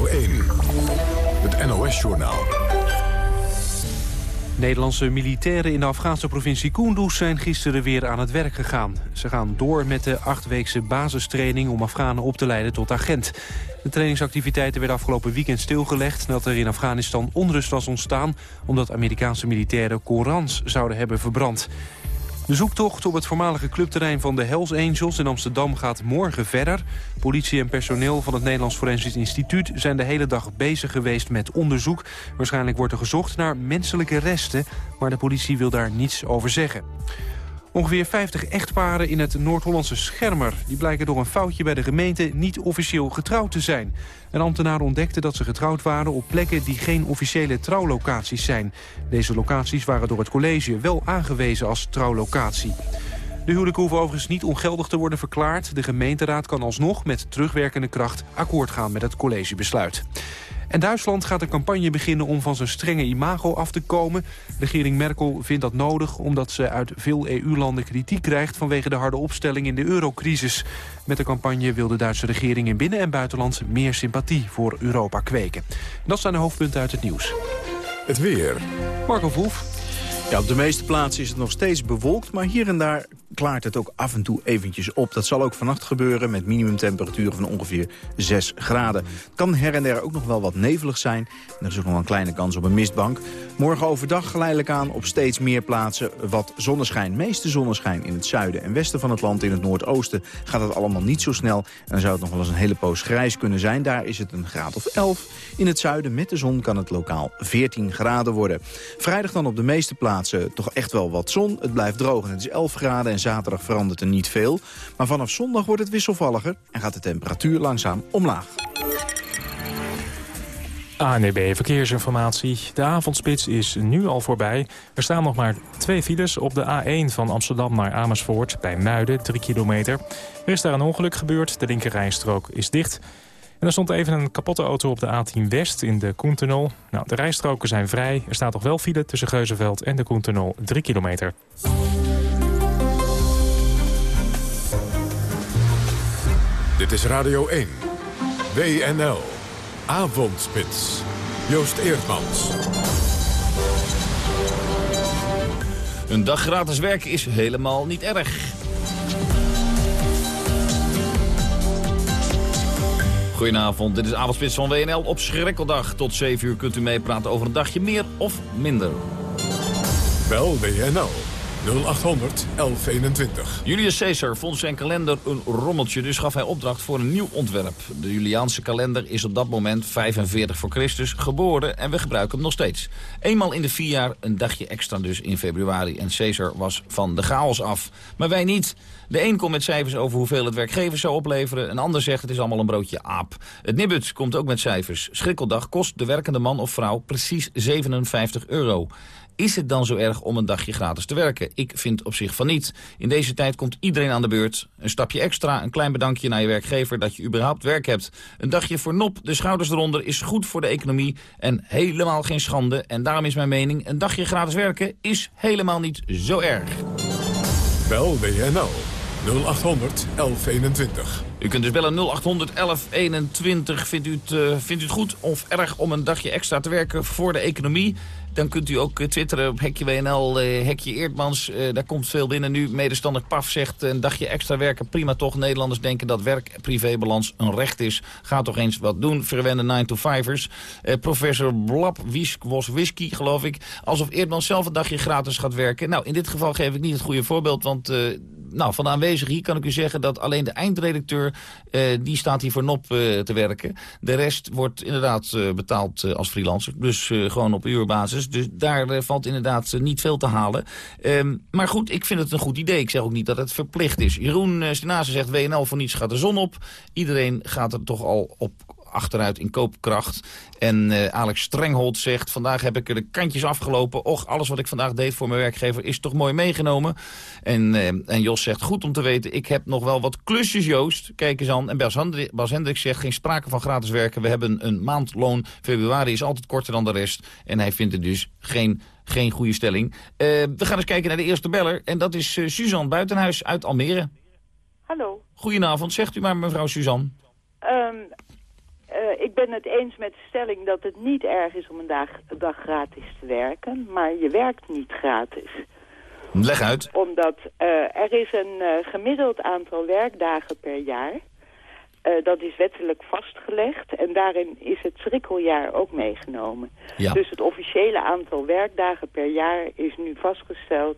het NOS-journaal. Nederlandse militairen in de Afghaanse provincie Kunduz zijn gisteren weer aan het werk gegaan. Ze gaan door met de achtweekse basistraining om Afghanen op te leiden tot agent. De trainingsactiviteiten werden afgelopen weekend stilgelegd... nadat er in Afghanistan onrust was ontstaan... omdat Amerikaanse militairen Korans zouden hebben verbrand. De zoektocht op het voormalige clubterrein van de Hells Angels in Amsterdam gaat morgen verder. Politie en personeel van het Nederlands Forensisch Instituut zijn de hele dag bezig geweest met onderzoek. Waarschijnlijk wordt er gezocht naar menselijke resten, maar de politie wil daar niets over zeggen. Ongeveer 50 echtparen in het Noord-Hollandse Schermer... die blijken door een foutje bij de gemeente niet officieel getrouwd te zijn. Een ambtenaar ontdekte dat ze getrouwd waren op plekken die geen officiële trouwlocaties zijn. Deze locaties waren door het college wel aangewezen als trouwlocatie. De huwelijken hoeven overigens niet ongeldig te worden verklaard. De gemeenteraad kan alsnog met terugwerkende kracht akkoord gaan met het collegebesluit. En Duitsland gaat een campagne beginnen om van zijn strenge imago af te komen. Regering Merkel vindt dat nodig omdat ze uit veel EU-landen kritiek krijgt... vanwege de harde opstelling in de eurocrisis. Met de campagne wil de Duitse regering in binnen- en buitenland... meer sympathie voor Europa kweken. dat zijn de hoofdpunten uit het nieuws. Het weer. Marco Verhoef. Ja, op de meeste plaatsen is het nog steeds bewolkt, maar hier en daar klaart het ook af en toe eventjes op. Dat zal ook vannacht gebeuren met minimumtemperaturen van ongeveer 6 graden. Het kan her en der ook nog wel wat nevelig zijn. Er is ook nog wel een kleine kans op een mistbank. Morgen overdag geleidelijk aan op steeds meer plaatsen wat zonneschijn. Meeste zonneschijn in het zuiden en westen van het land. In het noordoosten gaat het allemaal niet zo snel. En dan zou het nog wel eens een hele poos grijs kunnen zijn. Daar is het een graad of 11. In het zuiden met de zon kan het lokaal 14 graden worden. Vrijdag dan op de meeste plaatsen toch echt wel wat zon. Het blijft droog en het is 11 graden en zaterdag verandert er niet veel. Maar vanaf zondag wordt het wisselvalliger en gaat de temperatuur langzaam omlaag. ANEB Verkeersinformatie. De avondspits is nu al voorbij. Er staan nog maar twee files op de A1 van Amsterdam naar Amersfoort... bij Muiden, 3 kilometer. Er is daar een ongeluk gebeurd. De linkerrijstrook is dicht. En er stond even een kapotte auto op de A10 West in de Koentunnel. Nou, de rijstroken zijn vrij. Er staat nog wel file tussen Geuzenveld en de Koentunnel, 3 kilometer. Dit is Radio 1. WNL. Avondspits. Joost Eerdmans. Een dag gratis werken is helemaal niet erg. Goedenavond, dit is Avondspits van WNL. Op Schrikkeldag tot 7 uur kunt u meepraten over een dagje meer of minder. Bel WNL 0800 1121. Julius Caesar vond zijn kalender een rommeltje, dus gaf hij opdracht voor een nieuw ontwerp. De Juliaanse kalender is op dat moment 45 voor Christus geboren en we gebruiken hem nog steeds. Eenmaal in de vier jaar een dagje extra dus in februari en Caesar was van de chaos af. Maar wij niet. De een komt met cijfers over hoeveel het werkgevers zou opleveren. Een ander zegt het is allemaal een broodje aap. Het Nibbut komt ook met cijfers. Schrikkeldag kost de werkende man of vrouw precies 57 euro. Is het dan zo erg om een dagje gratis te werken? Ik vind op zich van niet. In deze tijd komt iedereen aan de beurt. Een stapje extra, een klein bedankje naar je werkgever dat je überhaupt werk hebt. Een dagje voor nop, de schouders eronder, is goed voor de economie en helemaal geen schande. En daarom is mijn mening, een dagje gratis werken is helemaal niet zo erg. Bel WNL 0800 1121. U kunt dus bellen 0800 1121. Vindt u, het, eh, vindt u het goed of erg om een dagje extra te werken voor de economie? Dan kunt u ook eh, twitteren op Hekje WNL, eh, Hekje Eerdmans. Eh, daar komt veel binnen nu. Medestander Paf zegt een dagje extra werken. Prima toch. Nederlanders denken dat werk-privébalans een recht is. Ga toch eens wat doen. Verwende 9-to-5ers. Eh, professor Blab Wisk was whisky, geloof ik. Alsof Eerdmans zelf een dagje gratis gaat werken. Nou, in dit geval geef ik niet het goede voorbeeld. Want nou, van de aanwezigen hier kan ik u zeggen dat alleen de eindredacteur... eh, die staat hier voor NOP eh, te werken. De rest wordt inderdaad eh, betaald als freelancer. Dus gewoon op uurbasis. Dus daar eh, valt inderdaad eh, niet veel te halen. Ehm, maar goed, ik vind het een goed idee. Ik zeg ook niet dat het verplicht is. Jeroen uh, zegt WNL voor niets gaat de zon op. Iedereen gaat er toch al op achteruit in koopkracht. En eh, Alex Strenghold zegt, vandaag heb ik er de kantjes afgelopen. Och, alles wat ik vandaag deed voor mijn werkgever is toch mooi meegenomen. En, eh, en Jos zegt, goed om te weten, ik heb nog wel wat klusjes, Joost. Kijk eens aan. En Bas, Hendri Bas Hendricks zegt, geen sprake van gratis werken. We hebben een maandloon. Februari is altijd korter dan de rest. En hij vindt het dus geen, geen goede stelling. Eh, we gaan eens kijken naar de eerste beller. En dat is Suzanne Buitenhuis uit Almere. Hallo. Goedenavond, zegt u maar mevrouw Suzanne. Ehm, eh, ik ben het eens met de stelling dat het niet erg is om een dag, een dag gratis te werken. Maar je werkt niet gratis. Leg uit. Omdat eh, er is een eh, gemiddeld aantal werkdagen per jaar. Eh, dat is wettelijk vastgelegd. En daarin is het schrikkeljaar ook meegenomen. Ja. Dus het officiële aantal werkdagen per jaar is nu vastgesteld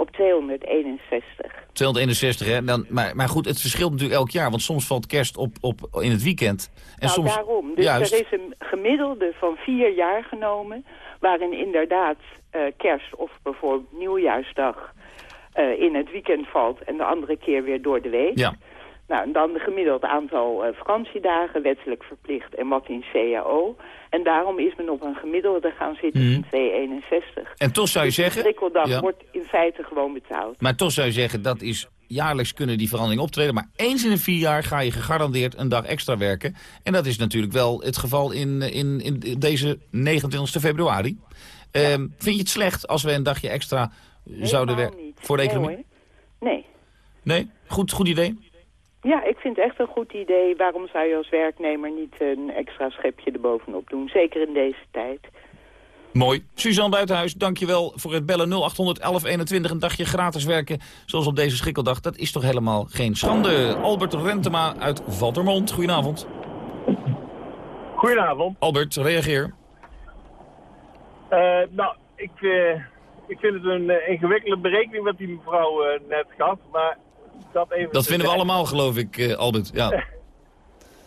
op 261. 261, hè? Dan, maar, maar goed, het verschilt natuurlijk elk jaar. Want soms valt kerst op, op, in het weekend. En nou, soms, daarom. Dus Juist. er is een gemiddelde van vier jaar genomen... waarin inderdaad eh, kerst of bijvoorbeeld nieuwjaarsdag eh, in het weekend valt... en de andere keer weer door de week. Ja. Nou, en dan de gemiddeld aantal eh, vakantiedagen, wettelijk verplicht en wat in CAO. En daarom is men op een gemiddelde gaan zitten Mhm. van 261. En toch zou je Dus de zeggen... Ja. wordt in feite gewoon betaald. Maar toch zou je zeggen, dat is jaarlijks kunnen die veranderingen optreden. Maar eens in de vier jaar ga je gegarandeerd een dag extra werken. En dat is natuurlijk wel het geval in, in, in deze 29 februari. Ehm, vind je het slecht als we een dagje extra zouden werken voor de economie? Nee. Nee? Goed, goed idee? Ja, ik vind het echt een goed idee. Waarom zou je als werknemer niet een extra schepje erbovenop doen? Zeker in deze tijd. Mooi. Suzanne Buitenhuis, dankjewel voor het bellen 0800 1121. Een dagje gratis werken, zoals op deze schrikkeldag. Dat is toch helemaal geen schande. Albert Rentema uit Valtermond, goedenavond. Goedenavond. Albert, reageer. Eh, nou, ik, eh, ik vind het een eh, ingewikkelde berekening wat die mevrouw net gaf, maar dat even... Dat vinden we allemaal, geloof ik, eh, Albert. Ja.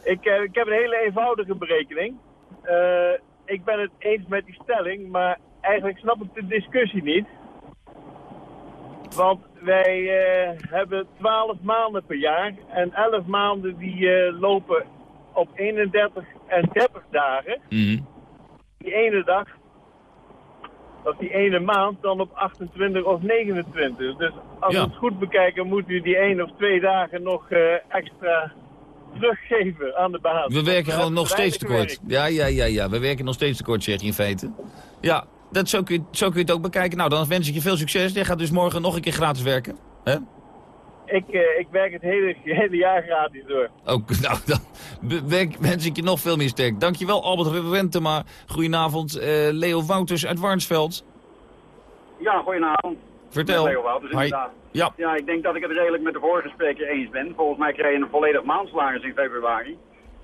Ik, eh, ik heb een hele eenvoudige berekening. Eh, ik ben het eens met die stelling, maar eigenlijk snap ik de discussie niet. Want wij hebben 12 maanden per jaar en 11 maanden die lopen op 31 en 30 dagen. Mhm. Die ene dag, of die ene maand, dan op 28 of 29. Dus als Ja. we het goed bekijken, moet u die één of twee dagen nog eh, extra teruggeven aan de baan. We werken gewoon nog steeds te weinig kort. Ja, ja, ja, ja. We werken nog steeds te kort, zeg je in feite. Ja, dat, zo, kun je, zo kun je het ook bekijken. Nou, dan wens ik je veel succes. Jij gaat dus morgen nog een keer gratis werken. Hè? Ik, eh, ik werk het hele, hele jaar gratis door. Ook, nou, dan wens ik je nog veel meer sterk. Dankjewel, Albert Rentema. Goedenavond, eh, Leo Wouters uit Warnsveld. Ja, goedenavond. Vertel. Leo Wouters, inderdaad. Ja. ja, ik denk dat ik het redelijk met de vorige spreker eens ben. Volgens mij krijg je een volledig maandsalaris in februari.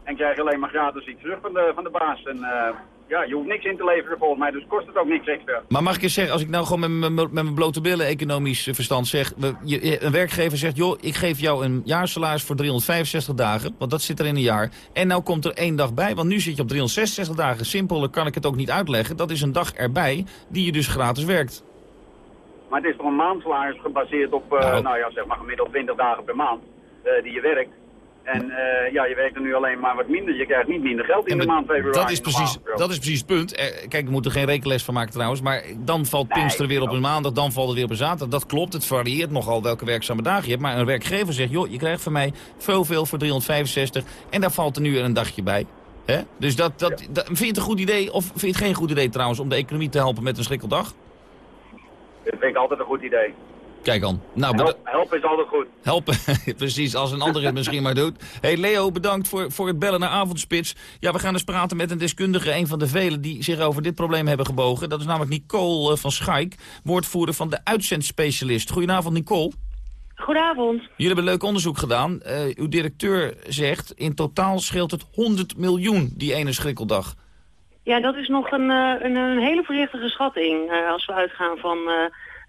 En krijg je alleen maar gratis iets terug van de, van de baas. En eh, ja, je hoeft niks in te leveren volgens mij, dus kost het ook niks extra. Maar mag ik eens zeggen, als ik nou gewoon met mijn- met mijn blote billen economisch eh, verstand zeg... je- Een werkgever zegt, joh, ik geef jou een jaarsalaris voor 365 dagen. Want dat zit er in een jaar. En nou komt er één dag bij, want nu zit je op 366 dagen. Simpeler kan ik het ook niet uitleggen. Dat is een dag erbij die je dus gratis werkt. Maar het is toch een maandsalaris gebaseerd op, eh, nou. ja, zeg maar gemiddeld 20 dagen per maand die je werkt. En eh, ja, je werkt er nu alleen maar wat minder. Je krijgt niet minder geld in de maand februari. Dat is, precies, dat is precies het punt. Eh, kijk, we moeten er geen rekenles van maken trouwens. Maar dan valt Pinkster weer op een maandag, dan valt het weer op een zaterdag. Dat klopt, het varieert nogal welke werkzame dagen je hebt. Maar een werkgever zegt, joh, je krijgt van mij zoveel voor 365. En daar valt er nu een dagje bij. Dus dat, dat, dat, vind je het een goed idee, of vind je het geen goed idee trouwens... om de economie te helpen met een schrikkeldag? Dat vind ik altijd een goed idee. Kijk dan. Nou, Help, helpen is altijd goed. Helpen, precies, als een ander het misschien maar doet. hey Leo, bedankt voor, voor het bellen naar Avondspits. Ja, we gaan eens praten met een deskundige, een van de velen die zich over dit probleem hebben gebogen. Dat is namelijk Nicole eh, van Schaik, woordvoerder van de uitzendspecialist. Goedenavond, Nicole. Goedenavond. Jullie hebben leuk onderzoek gedaan. Eh, uw directeur zegt, in totaal scheelt het 100 miljoen, die ene schrikkeldag. Ja, dat is nog een, eh, een, een hele voorzichtige schatting eh, als we uitgaan van eh,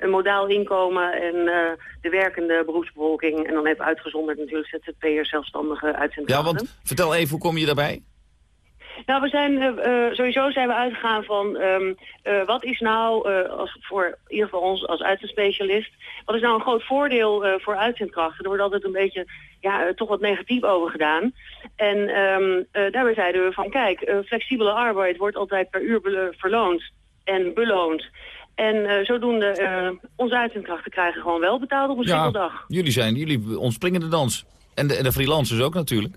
een modaal inkomen en eh, de werkende beroepsbevolking. En dan even uitgezonderd natuurlijk ZZP'ers, zelfstandige Ja, uitzendkrachten. want vertel even, hoe kom je daarbij? Nou, we zijn eh, eh, sowieso zijn we uitgegaan van ehm, eh, wat is nou als, voor in ieder geval ons als uitzendspecialist, wat is nou een groot voordeel voor uitzendkrachten? Er wordt altijd een beetje ja, toch wat negatief over gedaan. En ehm, eh, daarbij zeiden we van kijk, flexibele arbeid wordt altijd per uur verloond en beloond. En eh, zodoende, eh, onze uitzendkrachten krijgen gewoon wel betaald op een schrikkeldag. jullie zijn, jullie ontspringen de dans. En de, en de freelancers ook natuurlijk.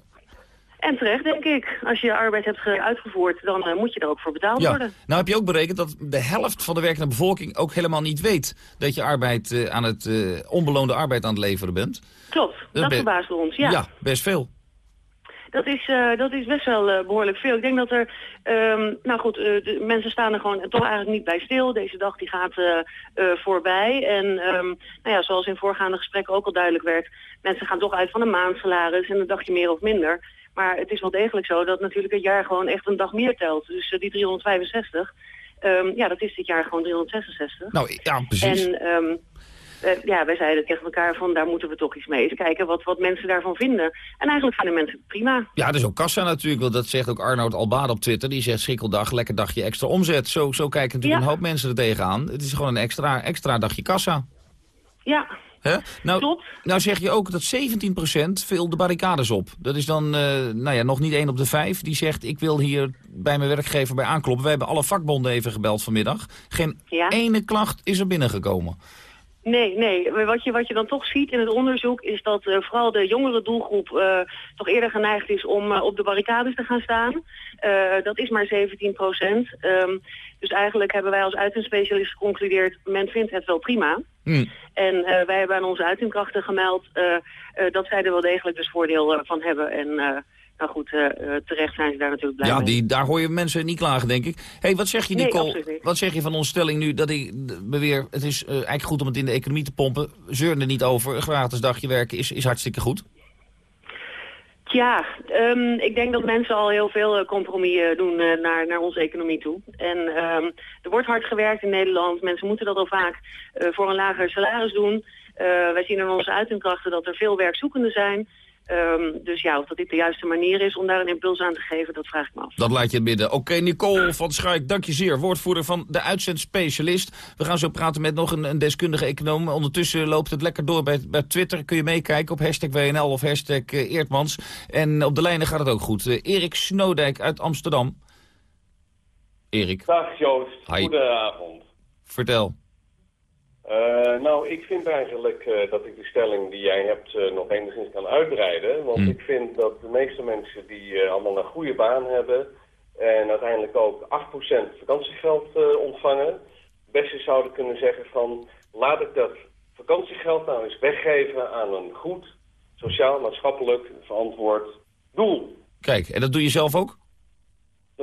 En terecht, denk ik. Als je je arbeid hebt ge- uitgevoerd, dan eh, moet je er ook voor betaald Ja. worden. Nou heb je ook berekend dat de helft van de werkende bevolking ook helemaal niet weet dat je arbeid aan het onbeloonde arbeid aan het leveren bent. Klopt, Dat dat verbaasde ons, ja. ja best veel. Dat is, eh, dat is best wel eh, behoorlijk veel. Ik denk dat er, ehm, nou goed, eh, de mensen staan er gewoon toch eigenlijk niet bij stil. Deze dag die gaat voorbij. En ehm, nou ja, zoals in voorgaande gesprekken ook al duidelijk werd, mensen gaan toch uit van een maandsalaris en een dagje meer of minder. Maar het is wel degelijk zo dat natuurlijk het jaar gewoon echt een dag meer telt. Dus die 365, ehm, ja, dat is dit jaar gewoon 366. Nou ja, precies. En ja, wij zeiden tegen elkaar van daar moeten we toch iets mee. Eens kijken wat, wat mensen daarvan vinden. En eigenlijk vinden mensen het prima. Ja, dat is ook kassa natuurlijk, want dat zegt ook Arnoud Albade op Twitter. Die zegt schrikkeldag, lekker dagje extra omzet. Zo, zo kijken natuurlijk Ja. een hoop mensen er tegenaan. Het is gewoon een extra, extra dagje kassa. Ja, Hè? Nou, nou zeg je ook dat 17% veel de barricades op. Dat is dan eh, nou ja, nog niet één op de vijf. Die zegt, ik wil hier bij mijn werkgever bij aankloppen. We hebben alle vakbonden even gebeld vanmiddag. Geen ene klacht is er binnengekomen. Nee, nee. Wat je, wat je dan toch ziet in het onderzoek is dat eh, vooral de jongere doelgroep eh, toch eerder geneigd is om eh, op de barricades te gaan staan. Dat is maar 17 procent. dus eigenlijk hebben wij als uitzendspecialist geconcludeerd, men vindt het wel prima. Hm. En wij hebben aan onze uitzendkrachten gemeld dat zij er wel degelijk dus voordeel van hebben. En nou goed, eh, eh, terecht zijn ze daar natuurlijk blij Ja, mee. die, daar hoor je mensen niet klagen, denk ik. hey, wat zeg je, Nee, Nicole? niet. wat zeg je van onze stelling nu dat ik beweer... het is eh, eigenlijk goed om het in de economie te pompen. Zeur er niet over. Een gratis dagje werken is, is hartstikke goed. Ja, ehm, ik denk dat mensen al heel veel compromis eh, doen naar, naar onze economie toe. En ehm, er wordt hard gewerkt in Nederland. Mensen moeten dat al vaak voor een lager salaris doen. Wij zien in onze uitzendkrachten dat er veel werkzoekenden zijn. Ehm, dus ja, of dat dit de juiste manier is om daar een impuls aan te geven, dat vraag ik me af. Dat laat je midden. Oké, Nicole van Schaik, dank je zeer. Woordvoerder van de uitzendspecialist. We gaan zo praten met nog een, een deskundige econoom. Ondertussen loopt het lekker door bij, bij Twitter. Kun je meekijken op hashtag WNL of hashtag eh, Eertmans. En op de lijnen gaat het ook goed. Eh, Erik Snodijk uit Amsterdam. Erik, Dag Joost, Hi. goedenavond. vertel. Eh, nou, ik vind eigenlijk eh, dat ik de stelling die jij hebt eh, nog enigszins kan uitbreiden. Want Hm. ik vind dat de meeste mensen die allemaal een goede baan hebben... en uiteindelijk ook 8% vakantiegeld ontvangen... het beste zouden kunnen zeggen van... laat ik dat vakantiegeld nou eens weggeven aan een goed, sociaal-maatschappelijk verantwoord doel. Kijk, en dat doe je zelf ook?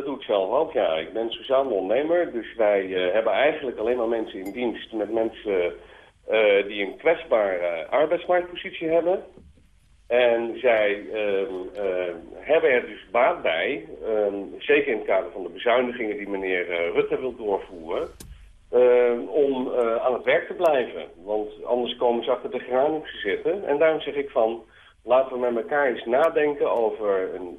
Dat doe ik zelf ook, ja. Ik ben sociaal ondernemer, dus wij eh, hebben eigenlijk alleen maar mensen in dienst met mensen eh, die een kwetsbare arbeidsmarktpositie hebben. En zij ehm, ehm, hebben er dus baat bij, ehm, zeker in het kader van de bezuinigingen die meneer eh, Rutte wil doorvoeren, om aan het werk te blijven. Want anders komen ze achter de geraniums te zitten. En daarom zeg ik van, laten we met elkaar eens nadenken over een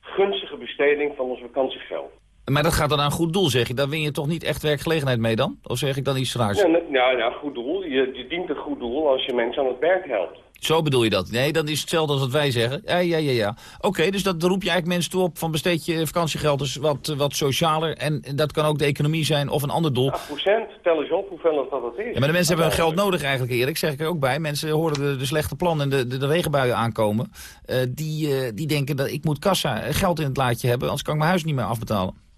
gunstige besteding van ons vakantiegeld. Maar dat gaat dan aan een goed doel, zeg je. Daar win je toch niet echt werkgelegenheid mee dan? Of zeg ik dan iets raars? Ja, net- ja, ja, goed doel. Je, je dient een goed doel als je mensen aan het werk helpt. Zo bedoel je dat? Nee, dan is het hetzelfde als wat wij zeggen. Ja, ja, ja, ja. Oké, dus dat roep je eigenlijk mensen toe op van besteed je vakantiegeld dus wat, eh, wat socialer. En dat kan ook de economie zijn of een ander doel. 8%, tel eens op hoeveel dat het is. Ja, maar de mensen hebben hun geld nodig eigenlijk, Erik. Zeg ik er ook bij. Mensen horen de, de slechte plannen en de, de, de regenbuien aankomen. Eh, die, eh, die denken dat ik moet kassa, geld in het laadje hebben, anders kan ik mijn huis niet meer afbetalen.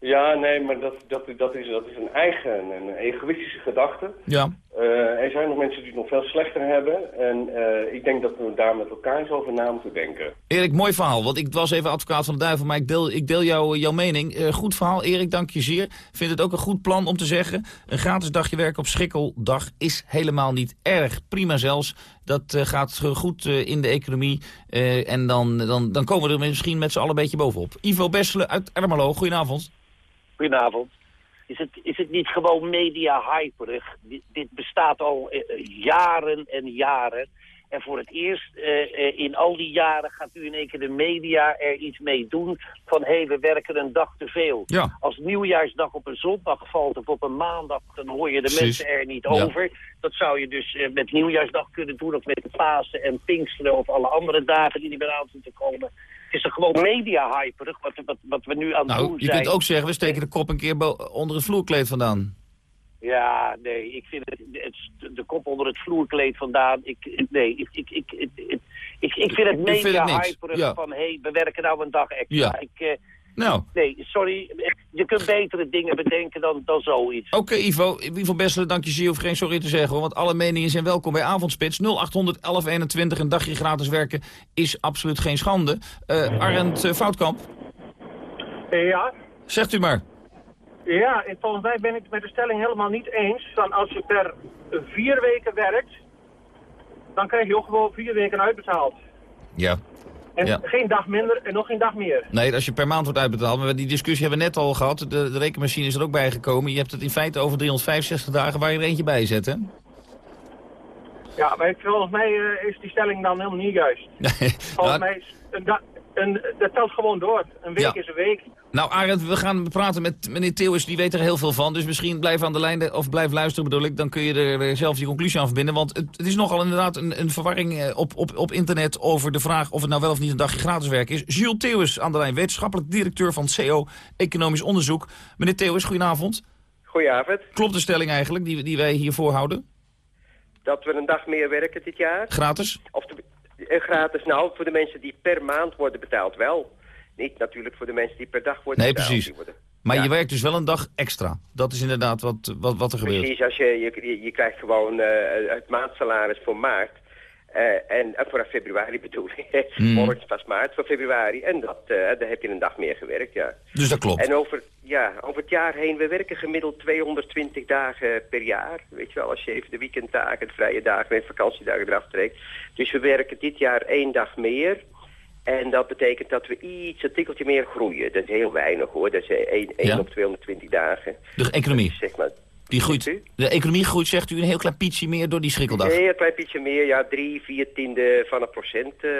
Ja, nee, maar dat, dat, dat, is, dat is een eigen, een egoïstische gedachte. Ja. Eh, er zijn nog mensen die het nog veel slechter hebben. En eh, ik denk dat we daar met elkaar eens over na moeten denken. Erik, mooi verhaal. Want ik was even advocaat van de duivel, maar ik deel, ik deel jou, jouw mening. Eh, goed verhaal, Erik, dank je zeer. Ik vind het ook een goed plan om te zeggen... een gratis dagje werken op Schikkeldag is helemaal niet erg. Prima zelfs. Dat gaat goed in de economie. en dan, dan, dan komen we er misschien met z'n allen een beetje bovenop. Ivo Besselen uit Ermelo, goedenavond. Goedenavond. Is het, is het niet gewoon media-hyperig? Dit, dit bestaat al eh, eh, jaren en jaren. En voor het eerst uh, in al die jaren gaat u in één keer de media er iets mee doen van hé, hey, we werken een dag te veel. Ja. Als nieuwjaarsdag op een zondag valt of op een maandag, dan hoor je de mensen er niet over. Dat zou je dus uh, met nieuwjaarsdag kunnen doen of met Pasen en Pinksteren of alle andere dagen die er weer aan te komen. Het is er gewoon media-hyperig wat, wat, wat we nu aan het nou, doen zijn. Je kunt ook zeggen, we steken de kop een keer onder het vloerkleed vandaan. Ja, nee, ik vind het, het, de kop onder het vloerkleed vandaan. Ik, nee, ik, ik, ik, ik, ik, ik vind het media hyperig van, hé, hey, we werken nou een dag extra. Ja. Ik, uh, nou. Nee, sorry, je kunt betere dingen bedenken dan, dan zoiets. Oké, okay, Ivo. Ivo Besselen, dank je zeer. Hoef geen sorry te zeggen, hoor, want alle meningen zijn welkom bij Avondspits. 0800 1121, een dagje gratis werken is absoluut geen schande. Uh, Arend uh, Foutkamp. Ja? Zegt u maar. Ja, en volgens mij ben ik het met de stelling helemaal niet eens. Van als je per vier weken werkt, dan krijg je ook gewoon vier weken uitbetaald. Ja. En ja. geen dag minder en nog geen dag meer. Nee, als je per maand wordt uitbetaald. Maar die discussie hebben we net al gehad. De, de rekenmachine is er ook bijgekomen. Je hebt het in feite over 365 dagen waar je er eentje bij zet, hè? Ja, maar volgens mij uh, is die stelling dan helemaal niet juist. Nee. Volgens mij is een, een, dat telt gewoon door. Een week Ja. is een week. Nou, Arend, we gaan praten met meneer Theeuwis, die weet er heel veel van. Dus misschien blijf aan de lijn, of blijf luisteren bedoel ik. Dan kun je er eh, zelf je conclusie aan verbinden. Want het, het is nogal inderdaad een, een verwarring eh, op, op, op internet over de vraag of het nou wel of niet een dagje gratis werk is. Jules Theeuwis aan de lijn, wetenschappelijk directeur van CO Economisch Onderzoek. Meneer Theeuwis, goedenavond. Goedenavond. Klopt de stelling eigenlijk die, die wij hier voorhouden? Dat we een dag meer werken dit jaar? Gratis? Of de, eh, gratis, nou, voor de mensen die per maand worden betaald wel. Niet natuurlijk voor de mensen die per dag worden Nee, betaald. precies. Die worden- Maar Ja. je werkt dus wel een dag extra. Dat is inderdaad wat, wat, wat er gebeurt. Precies, als je, je, je, je krijgt gewoon eh, het maandsalaris voor maart. Eh, en uh, voor februari bedoel ik. Hmm. Morgen pas maart voor februari. En dat, eh, daar heb je een dag meer gewerkt, ja. Dus dat klopt. En over, ja, over het jaar heen, we werken gemiddeld 220 dagen per jaar. Weet je wel, als je even de weekenddagen, de vrije dagen en vakantiedagen eraf trekt. Dus we werken dit jaar één dag meer. En dat betekent dat we iets, een tikkeltje meer groeien. Dat is heel weinig hoor, dat is één, Ja. op 220 dagen. De economie. Zeg maar, Die groeit. De economie groeit, zegt u, een heel klein pietje meer door die schrikkeldag. Een heel klein beetje meer, ja, drie, vier tiende van een procent eh,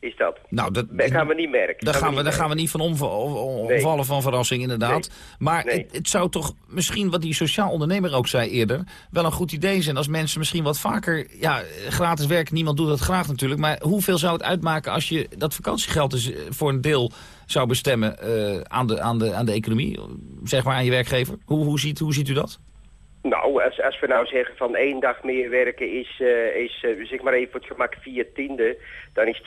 is dat. Nou, dat, Dat gaan we niet merken. Daar gaan we, daar gaan we niet van omva- om- omvallen van verrassing, inderdaad. Maar Het, het zou toch misschien, wat die sociaal ondernemer ook zei eerder... wel een goed idee zijn als mensen misschien wat vaker... ja, gratis werken, niemand doet dat graag natuurlijk... maar hoeveel zou het uitmaken als je dat vakantiegeld dus eh, voor een deel zou bestemmen... eh, aan, de, aan, de, aan de economie, zeg maar aan je werkgever? Hoe, hoe, ziet, hoe ziet u dat? Nou, als, als we nou zeggen van één dag meer werken is, eh, is eh, zeg maar even voor het gemak vier tiende, dan is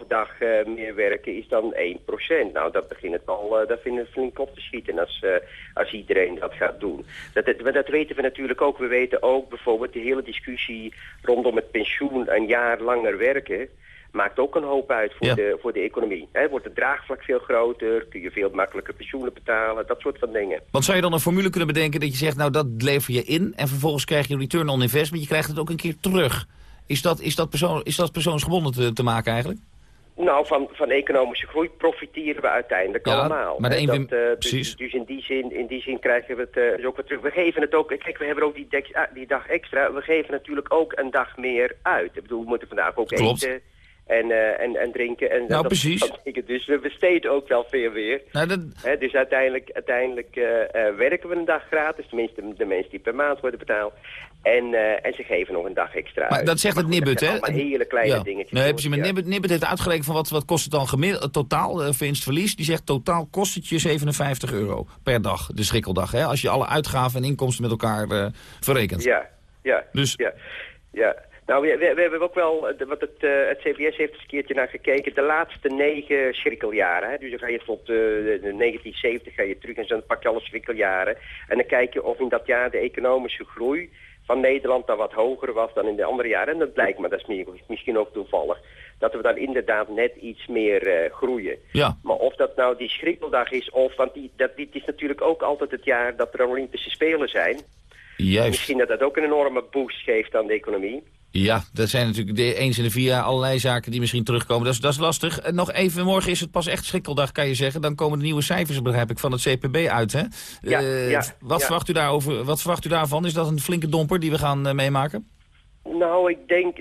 2,5 dag eh, meer werken is dan 1 procent. Nou, dat begint het al, uh, dat vinden we flink op te schieten als, uh, als iedereen dat gaat doen. Dat, dat, dat weten we natuurlijk ook. We weten ook bijvoorbeeld de hele discussie rondom het pensioen een jaar langer werken maakt ook een hoop uit voor, Ja. de, voor de economie. Hè, wordt het draagvlak veel groter, kun je veel makkelijker pensioenen betalen, dat soort van dingen. Want zou je dan een formule kunnen bedenken dat je zegt... nou, dat lever je in en vervolgens krijg je een return on investment... je krijgt het ook een keer terug. Is dat, is dat, persoon, is dat persoonsgebonden te, te maken eigenlijk? Nou, van, van economische groei profiteren we uiteindelijk Ja, allemaal. maar de dat, eh, dus, precies. dus in die zin, in die zin krijgen we het eh, dus ook weer terug. We geven het ook, kijk, we hebben ook die, ah, die dag extra. We geven natuurlijk ook een dag meer uit. Ik bedoel, we moeten vandaag ook Klopt. eten en, eh, en, en drinken. En, Nou, dat precies. dingen. Dus we besteden ook wel veel weer. Nou, dat... Dus uiteindelijk, uiteindelijk eh, eh, werken we een dag gratis. Tenminste, de, de mensen die per maand worden betaald. En, en ze geven nog een dag extra Maar uit. dat zegt het goed, zijn hè? allemaal hele kleine Ja. dingetjes. Nee, precies. Maar Ja. Nibbut heeft uitgerekend van wat, wat kost het dan gemiddeld, totaal, uh, winst-verlies. Die zegt totaal kost het je 57 euro per dag, de schrikkeldag. Hè? Als je alle uitgaven en inkomsten met elkaar verrekent. Ja, ja, Dus- ja, ja. Nou, we, we, we hebben ook wel, eh, wat het, eh, het CBS heeft eens een keertje naar gekeken, de laatste negen schrikkeljaren. Hè? Dus dan ga je tot eh, de, de 1970 ga je terug en dan pak je alle schrikkeljaren. En dan kijk je of in dat jaar de economische groei van Nederland dan wat hoger was dan in de andere jaren. En dat blijkt, maar dat is meer- misschien ook toevallig, dat we dan inderdaad net iets meer eh, groeien. Ja. Maar of dat nou die schrikkeldag is, of, want die, dat, dit is natuurlijk ook altijd het jaar dat er Olympische Spelen zijn. Juist. Misschien dat dat ook een enorme boost geeft aan de economie. Ja, dat zijn natuurlijk de, eens in de vier jaar allerlei zaken die misschien terugkomen. Dat is, dat is lastig. En nog even, morgen is het pas echt schrikkeldag, kan je zeggen. Dan komen de nieuwe cijfers, begrijp ik, van het CPB uit, hè? Ja, Eh, ja, wat, ja. Verwacht u daarover, wat verwacht u daarvan? Is dat een flinke domper die we gaan eh, meemaken? Nou, ik denk,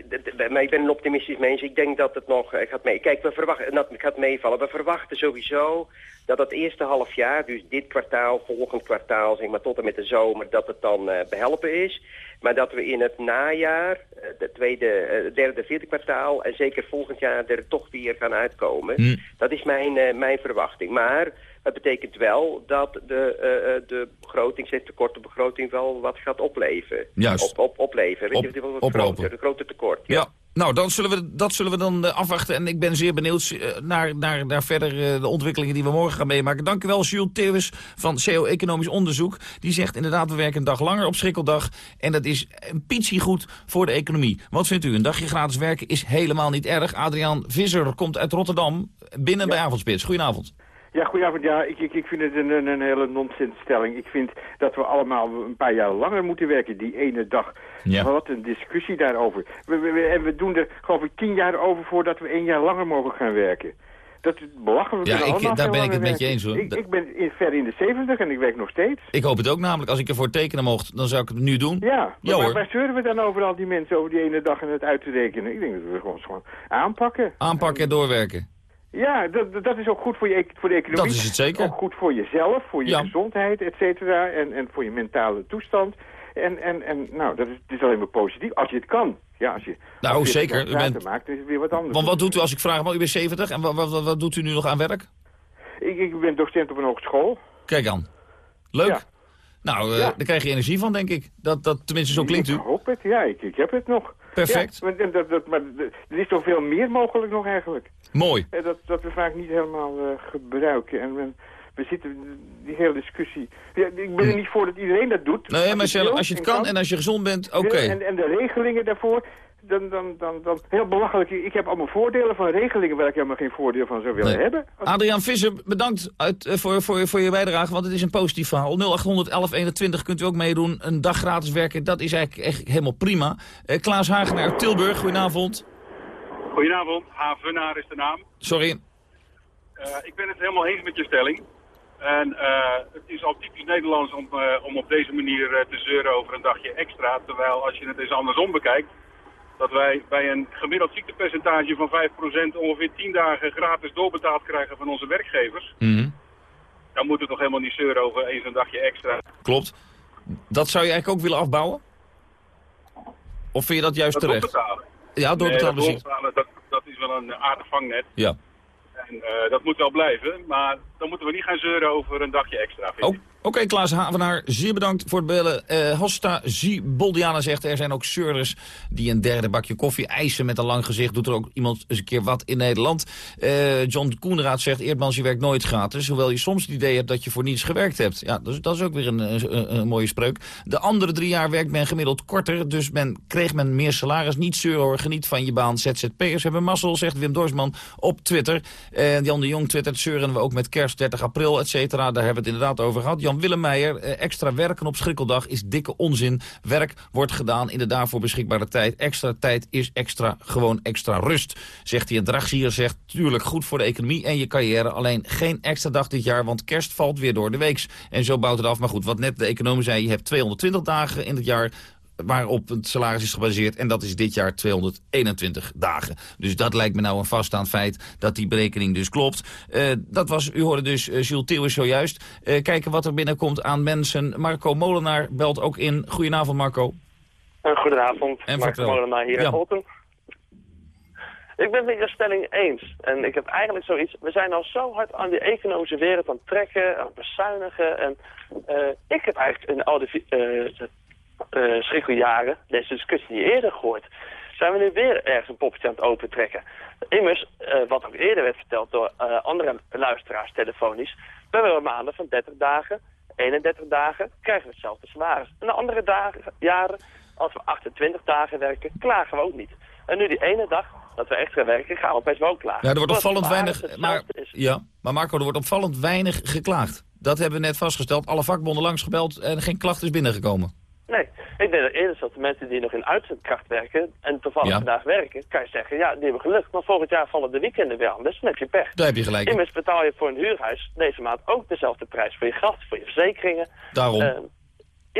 maar ik ben een optimistisch mens. Ik denk dat het nog eh, gaat mee. Kijk, we verwachten, dat gaat meevallen. We verwachten sowieso dat het eerste half jaar, dus dit kwartaal, volgend kwartaal, zeg maar tot en met de zomer, dat het dan eh, behelpen is. Maar dat we in het najaar, eh, de tweede, eh, derde, vierde kwartaal en zeker volgend jaar er toch weer gaan uitkomen. Hm. Dat is mijn, eh, mijn verwachting. Maar het betekent wel dat de, eh, de begroting, zeg, tekorte begroting wel wat gaat opleveren. Juist. Op, op, opleveren. Weet je, Op- wat groter, een groter tekort. Ja. Nou, dan zullen we, dat zullen we dan eh, afwachten. En ik ben zeer benieuwd naar, naar, naar verder de ontwikkelingen die we morgen gaan meemaken. Dank u wel, Jules Theeuwis van CO Economisch Onderzoek. Die zegt inderdaad, we werken een dag langer op Schrikkeldag. En dat is een pietsie goed voor de economie. Wat vindt u? Een dagje gratis werken is helemaal niet erg. Adriaan Visser komt uit Rotterdam binnen bij Avondspits. Goedenavond. Ja, goedenavond. Ja, ik, ik, ik vind het een, een, hele nonsensstelling. Ik vind dat we allemaal een paar jaar langer moeten werken, die ene dag. Ja. Wat een discussie daarover. We, we- we- en we doen er, geloof ik, tien jaar over voordat we één jaar langer mogen gaan werken. Dat is belachelijk. We Ja, ik- daar ben ik het met je eens, hoor. Ik, ik ben in, ver in de zeventig en ik werk nog steeds. Ik hoop het ook namelijk. Als ik ervoor tekenen mocht, dan zou ik het nu doen. Ja, maar Ja, waar, zeuren we dan over al die mensen over die ene dag en het uit te rekenen? Ik denk dat we gewoon, gewoon aanpakken. Aanpakken en doorwerken. Ja, dat, dat is ook goed voor, je, e- voor de economie. Dat is het zeker. Ook goed voor jezelf, voor je Ja. gezondheid, et cetera. En, en voor je mentale toestand. En, en, en nou, dat is, het is alleen maar positief. Als je het kan. Ja, als je Nou, als je zeker. het bent- maakt, dan is het weer wat anders. Want wat doet u als ik vraag, maar u bent 70 en wat, wat, wat doet u nu nog aan werk? Ik, ik ben docent op een hogeschool. Kijk aan. Leuk. Ja. Nou, Ja. daar krijg je energie van, denk ik. Dat, dat, tenminste, zo klinkt u. Ik hoop het, ja, ik, ik heb het nog. Perfect. Ja, maar, dat, dat, maar er is toch veel meer mogelijk nog eigenlijk. Mooi. Dat, dat we vaak niet helemaal eh, gebruiken. En we, we zitten, die hele discussie... Ja, ik ben er niet voor dat iedereen dat doet. Nee, wil als je het kan en als je gezond bent, oké. En, en de regelingen daarvoor, dan, dan, dan, dan heel belachelijk. Ik heb allemaal voordelen van regelingen waar ik helemaal geen voordeel van zou willen Nee. hebben. Adriaan Visser, bedankt uit, eh, voor, voor, voor je bijdrage, want het is een positief verhaal. 0800 1121 kunt u ook meedoen. Een dag gratis werken, dat is eigenlijk echt helemaal prima. Eh, Klaas Hagenaar uit Tilburg, goedenavond. Goedenavond, Havenaar is de naam. Sorry. Eh, ik ben het helemaal eens met je stelling. En eh, het is al typisch Nederlands om, eh, om op deze manier te zeuren over een dagje extra. Terwijl als je het eens andersom bekijkt, dat wij bij een gemiddeld ziektepercentage van 5% ongeveer 10 dagen gratis doorbetaald krijgen van onze werkgevers. Mhm. Dan moeten we toch helemaal niet zeuren over eens een dagje extra. Klopt. Dat zou je eigenlijk ook willen afbouwen? Of vind je dat juist Dat terecht? doorbetalen. Ja, Nee, doorbetalen dat, misschien. doorbetalen, dat, dat is wel een aardig vangnet. Ja. En eh, dat moet wel blijven. Maar dan moeten we niet gaan zeuren over een dagje extra. vind Oh, Oké, Klaas Havenaar, zeer bedankt voor het bellen. Eh Hosta Ziboldiana zegt, er zijn ook zeurders die een derde bakje koffie eisen met een lang gezicht. Doet er ook iemand eens een keer wat in Nederland. Eh, John Koenraad zegt, Eerdmans, je werkt nooit gratis. Hoewel je soms het idee hebt dat je voor niets gewerkt hebt. Ja, dat is, dat is ook weer een, een, mooie spreuk. De andere drie jaar werkt men gemiddeld korter. Dus men kreeg men meer salaris. Niet zeuren hoor, geniet van je baan. ZZP'ers hebben mazzel, zegt Wim Dorsman op Twitter. Eh Jan de Jong twittert, zeuren we ook met kerst 30 april, et cetera. Daar hebben we het inderdaad over gehad. Jan Willemeijer, eh, extra werken op schrikkeldag is dikke onzin. Werk wordt gedaan in de daarvoor beschikbare tijd. Extra tijd is extra, gewoon extra rust. Zegt hij. En Dragier zegt, tuurlijk goed voor de economie en je carrière. Alleen geen extra dag dit jaar, want kerst valt weer door de weeks. En zo bouwt het af. Maar goed, wat net de econoom zei, je hebt 220 dagen in het jaar waarop het salaris is gebaseerd. En dat is dit jaar 221 dagen. Dus dat lijkt me nou een vaststaand feit dat die berekening dus klopt. Eh, dat was, u hoorde dus uh, Jules Theeuwis zojuist. Uh, kijken wat er binnenkomt aan mensen. Marco Molenaar belt ook in. Goedenavond Marco. Goedenavond, en Marco Molenaar hier ja. in. Ik ben het met je stelling eens. En ik heb eigenlijk zoiets... We zijn al zo hard aan die economische wereld aan het trekken, aan het bezuinigen. En uh, ik heb eigenlijk in al die uh, uh, schrikkeljaren deze discussie niet eerder gehoord. zijn we nu weer ergens een poppetje aan het opentrekken. Immers, eh, wat ook eerder werd verteld door eh, andere luisteraars telefonisch, we hebben maanden van 30 dagen, 31 dagen, krijgen we hetzelfde salaris. En de andere dagen, jaren, als we 28 dagen werken, klagen we ook niet. En nu die ene dag dat we extra werken, gaan we opeens wel klagen. Ja, er wordt opvallend weinig... Maar, is. ja, maar Marco, er wordt opvallend weinig geklaagd. Dat hebben we net vastgesteld. Alle vakbonden langsgebeld en geen klacht is binnengekomen. Nee, ik denk dat eerder dat de mensen die nog in uitzendkracht werken en toevallig Ja. vandaag werken, kan je zeggen, ja, die hebben geluk. Maar volgend jaar vallen de weekenden weer aan, dus dan heb je pech. Daar heb je gelijk. Immers betaal je voor een huurhuis deze maand ook dezelfde prijs voor je gas, voor je verzekeringen. Daarom. Eh,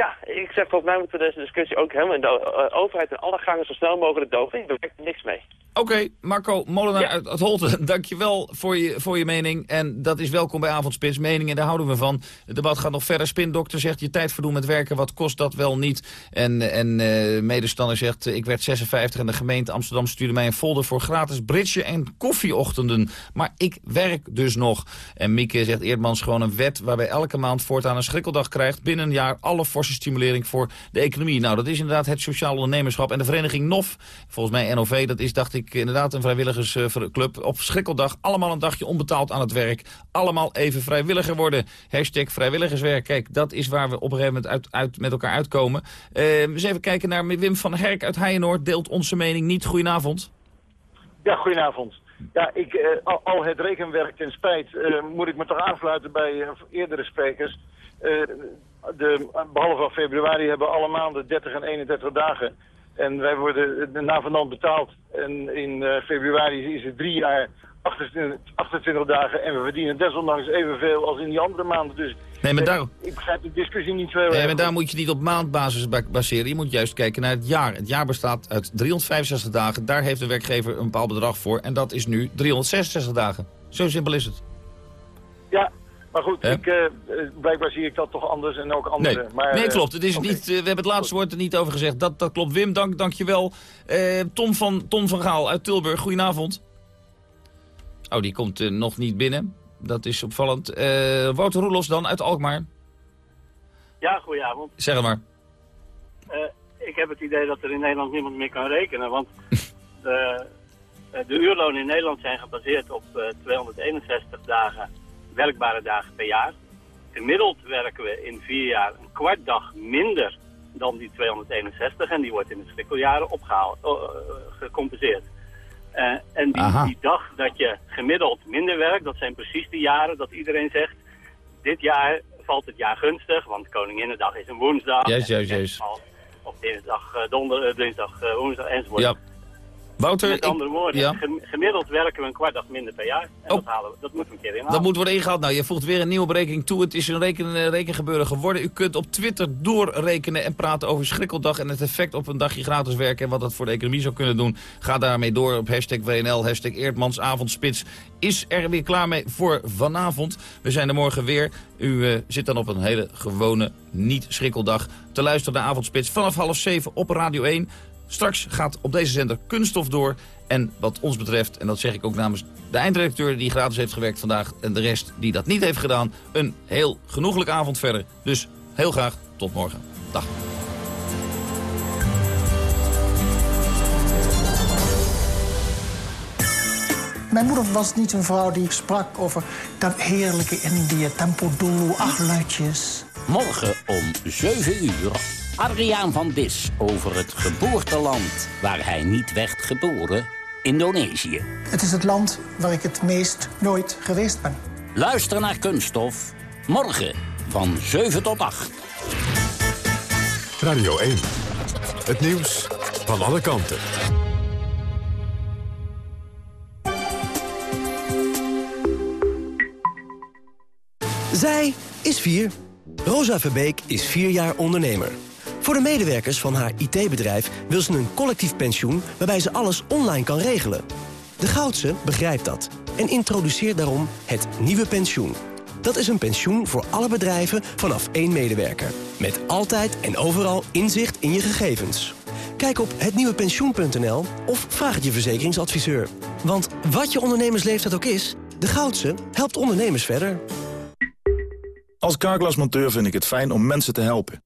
ja, ik zeg volgens mij moeten deze discussie ook helemaal in de eh, overheid en alle gangen zo snel mogelijk doven. Daar werkt niks mee. Oké, Marco Molenaar uit, uit Holten, dankjewel voor je, voor je mening. En dat is welkom bij Avondspits. Meningen, daar houden we van. Het debat gaat nog verder. Spindokter zegt je tijd verdoen met werken. Wat kost dat wel niet? En, en eh, medestander zegt, eh, ik werd 56 en de gemeente Amsterdam stuurde mij een folder voor gratis bridge en koffieochtenden. Maar ik werk dus nog. En Mieke zegt Eerdmans gewoon een wet waarbij elke maand voortaan een schrikkeldag krijgt. Binnen een jaar alle stimulering voor de economie. Nou, dat is inderdaad het sociaal ondernemerschap. En de vereniging NOF, volgens mij NOV, dat is dacht ik inderdaad een vrijwilligersclub. Op schrikkeldag allemaal een dagje onbetaald aan het werk. Allemaal even vrijwilliger worden. Hashtag vrijwilligerswerk. Kijk, dat is waar we op een gegeven moment uit, met elkaar uitkomen. Eh, eens even kijken naar Wim van Herk uit Heijenoord. Deelt onze mening niet. Goedenavond. Ja, goedenavond. Ja, ik, eh, al, het rekenwerk ten spijt eh, moet ik me toch aansluiten bij eh, eerdere sprekers. De, behalve van februari hebben alle maanden 30 en 31 dagen. En wij worden uh, navenant betaald. En in eh, februari is het drie jaar 28, 28 dagen. En we verdienen desondanks evenveel als in die andere maanden. Dus Nee, maar daar- ik begrijp de discussie niet zo Nee, maar daar moet je niet op maandbasis ba- baseren. Je moet juist kijken naar het jaar. Het jaar bestaat uit 365 dagen. Daar heeft de werkgever een bepaald bedrag voor. En dat is nu 366 dagen. Zo simpel is het. Ja, maar goed, ik, eh, eh, blijkbaar zie ik dat toch anders en ook anderen. Nee, maar, nee eh, klopt. Het is niet, we hebben het laatste woord er niet over gezegd. Dat, dat klopt. Wim, dank, dank je wel. Eh, Tom, van, Tom van Gaal uit Tilburg, goedenavond. Oh, die komt nog niet binnen. Dat is opvallend. Eh Wouter Roelofs dan uit Alkmaar. Ja, goedenavond. Zeg het maar. Eh, ik heb het idee dat er in Nederland niemand meer kan rekenen, want de, eh, de uurlonen in Nederland zijn gebaseerd op eh, 261 dagen werkbare dagen per jaar. Gemiddeld werken we in vier jaar een kwart dag minder dan die 261 en die wordt in de schrikkeljaren opgehaald, eh, eh, gecompenseerd. Eh, en die, die dag dat je gemiddeld minder werkt, dat zijn precies de jaren dat iedereen zegt, dit jaar valt het jaar gunstig, want Koninginnedag is een woensdag. Juist, juist, juist. Of dinsdag, eh, donder, dinsdag, woensdag enzovoort. Ja. Wouter, Met andere woorden, ja. gem- gemiddeld werken we een kwart dag minder per jaar. En dat, halen we, dat moeten we een keer inhalen. Dat moet worden ingehaald. Nou, je voegt weer een nieuwe berekening toe. Het is een reken, eh, rekengebeuren geworden. U kunt op Twitter doorrekenen en praten over schrikkeldag... en het effect op een dagje gratis werken... en wat dat voor de economie zou kunnen doen. Ga daarmee door op hashtag WNL, hashtag Eerdmans Avondspits. Is er weer klaar mee voor vanavond. We zijn er morgen weer. U eh, zit dan op een hele gewone niet-schrikkeldag... te luisteren naar Avondspits vanaf half zeven op Radio 1... Straks gaat op deze zender Kunststof door. En wat ons betreft, en dat zeg ik ook namens de eindredacteur... die gratis heeft gewerkt vandaag en de rest die dat niet heeft gedaan... een heel genoeglijke avond verder. Dus heel graag tot morgen. Dag. Mijn moeder was niet een vrouw die sprak over dat heerlijke Indië, tempo dulu, acht luidjes. Morgen om 7 uur. Adriaan van Dis over het geboorteland waar hij niet werd geboren. Indonesië. Het is het land waar ik het meest nooit geweest ben. Luister naar Kunststof. Morgen van 7 tot 8. Radio 1. Het nieuws van alle kanten. Zij is vier. Rosa Verbeek is vier jaar ondernemer. Voor de medewerkers van haar IT-bedrijf wil ze een collectief pensioen... waarbij ze alles online kan regelen. De Goudse begrijpt dat en introduceert daarom het nieuwe pensioen. Dat is een pensioen voor alle bedrijven vanaf één medewerker. Met altijd en overal inzicht in je gegevens. Kijk op hetnieuwepensioen.nl of vraag het je verzekeringsadviseur. Want wat je ondernemersleeftijd ook is... de Goudse helpt ondernemers verder. Als carglassmonteur vind ik het fijn om mensen te helpen.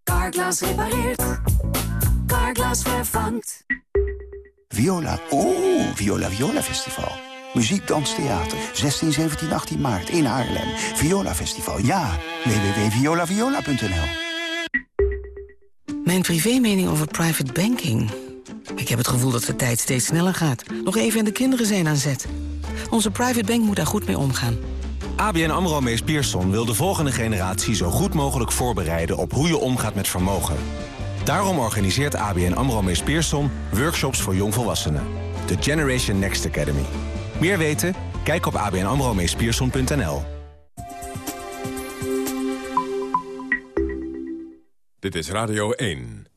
Carglass repareert. Carglass vervangt. Viola. Oeh, Viola Viola Festival. Muziek, dans, theater. 16, 17, 18 maart in Haarlem. Viola Festival. Ja, www.violaviola.nl Mijn privémening over private banking. Ik heb het gevoel dat de tijd steeds sneller gaat. Nog even en de kinderen zijn aan zet. Onze private bank moet daar goed mee omgaan. ABN AMRO Mees Pierson wil de volgende generatie zo goed mogelijk voorbereiden op hoe je omgaat met vermogen. Daarom organiseert ABN AMRO Mees Pierson workshops voor jongvolwassenen. De Generation Next Academy. Meer weten? Kijk op abnamromeespierson.nl. Dit is Radio 1.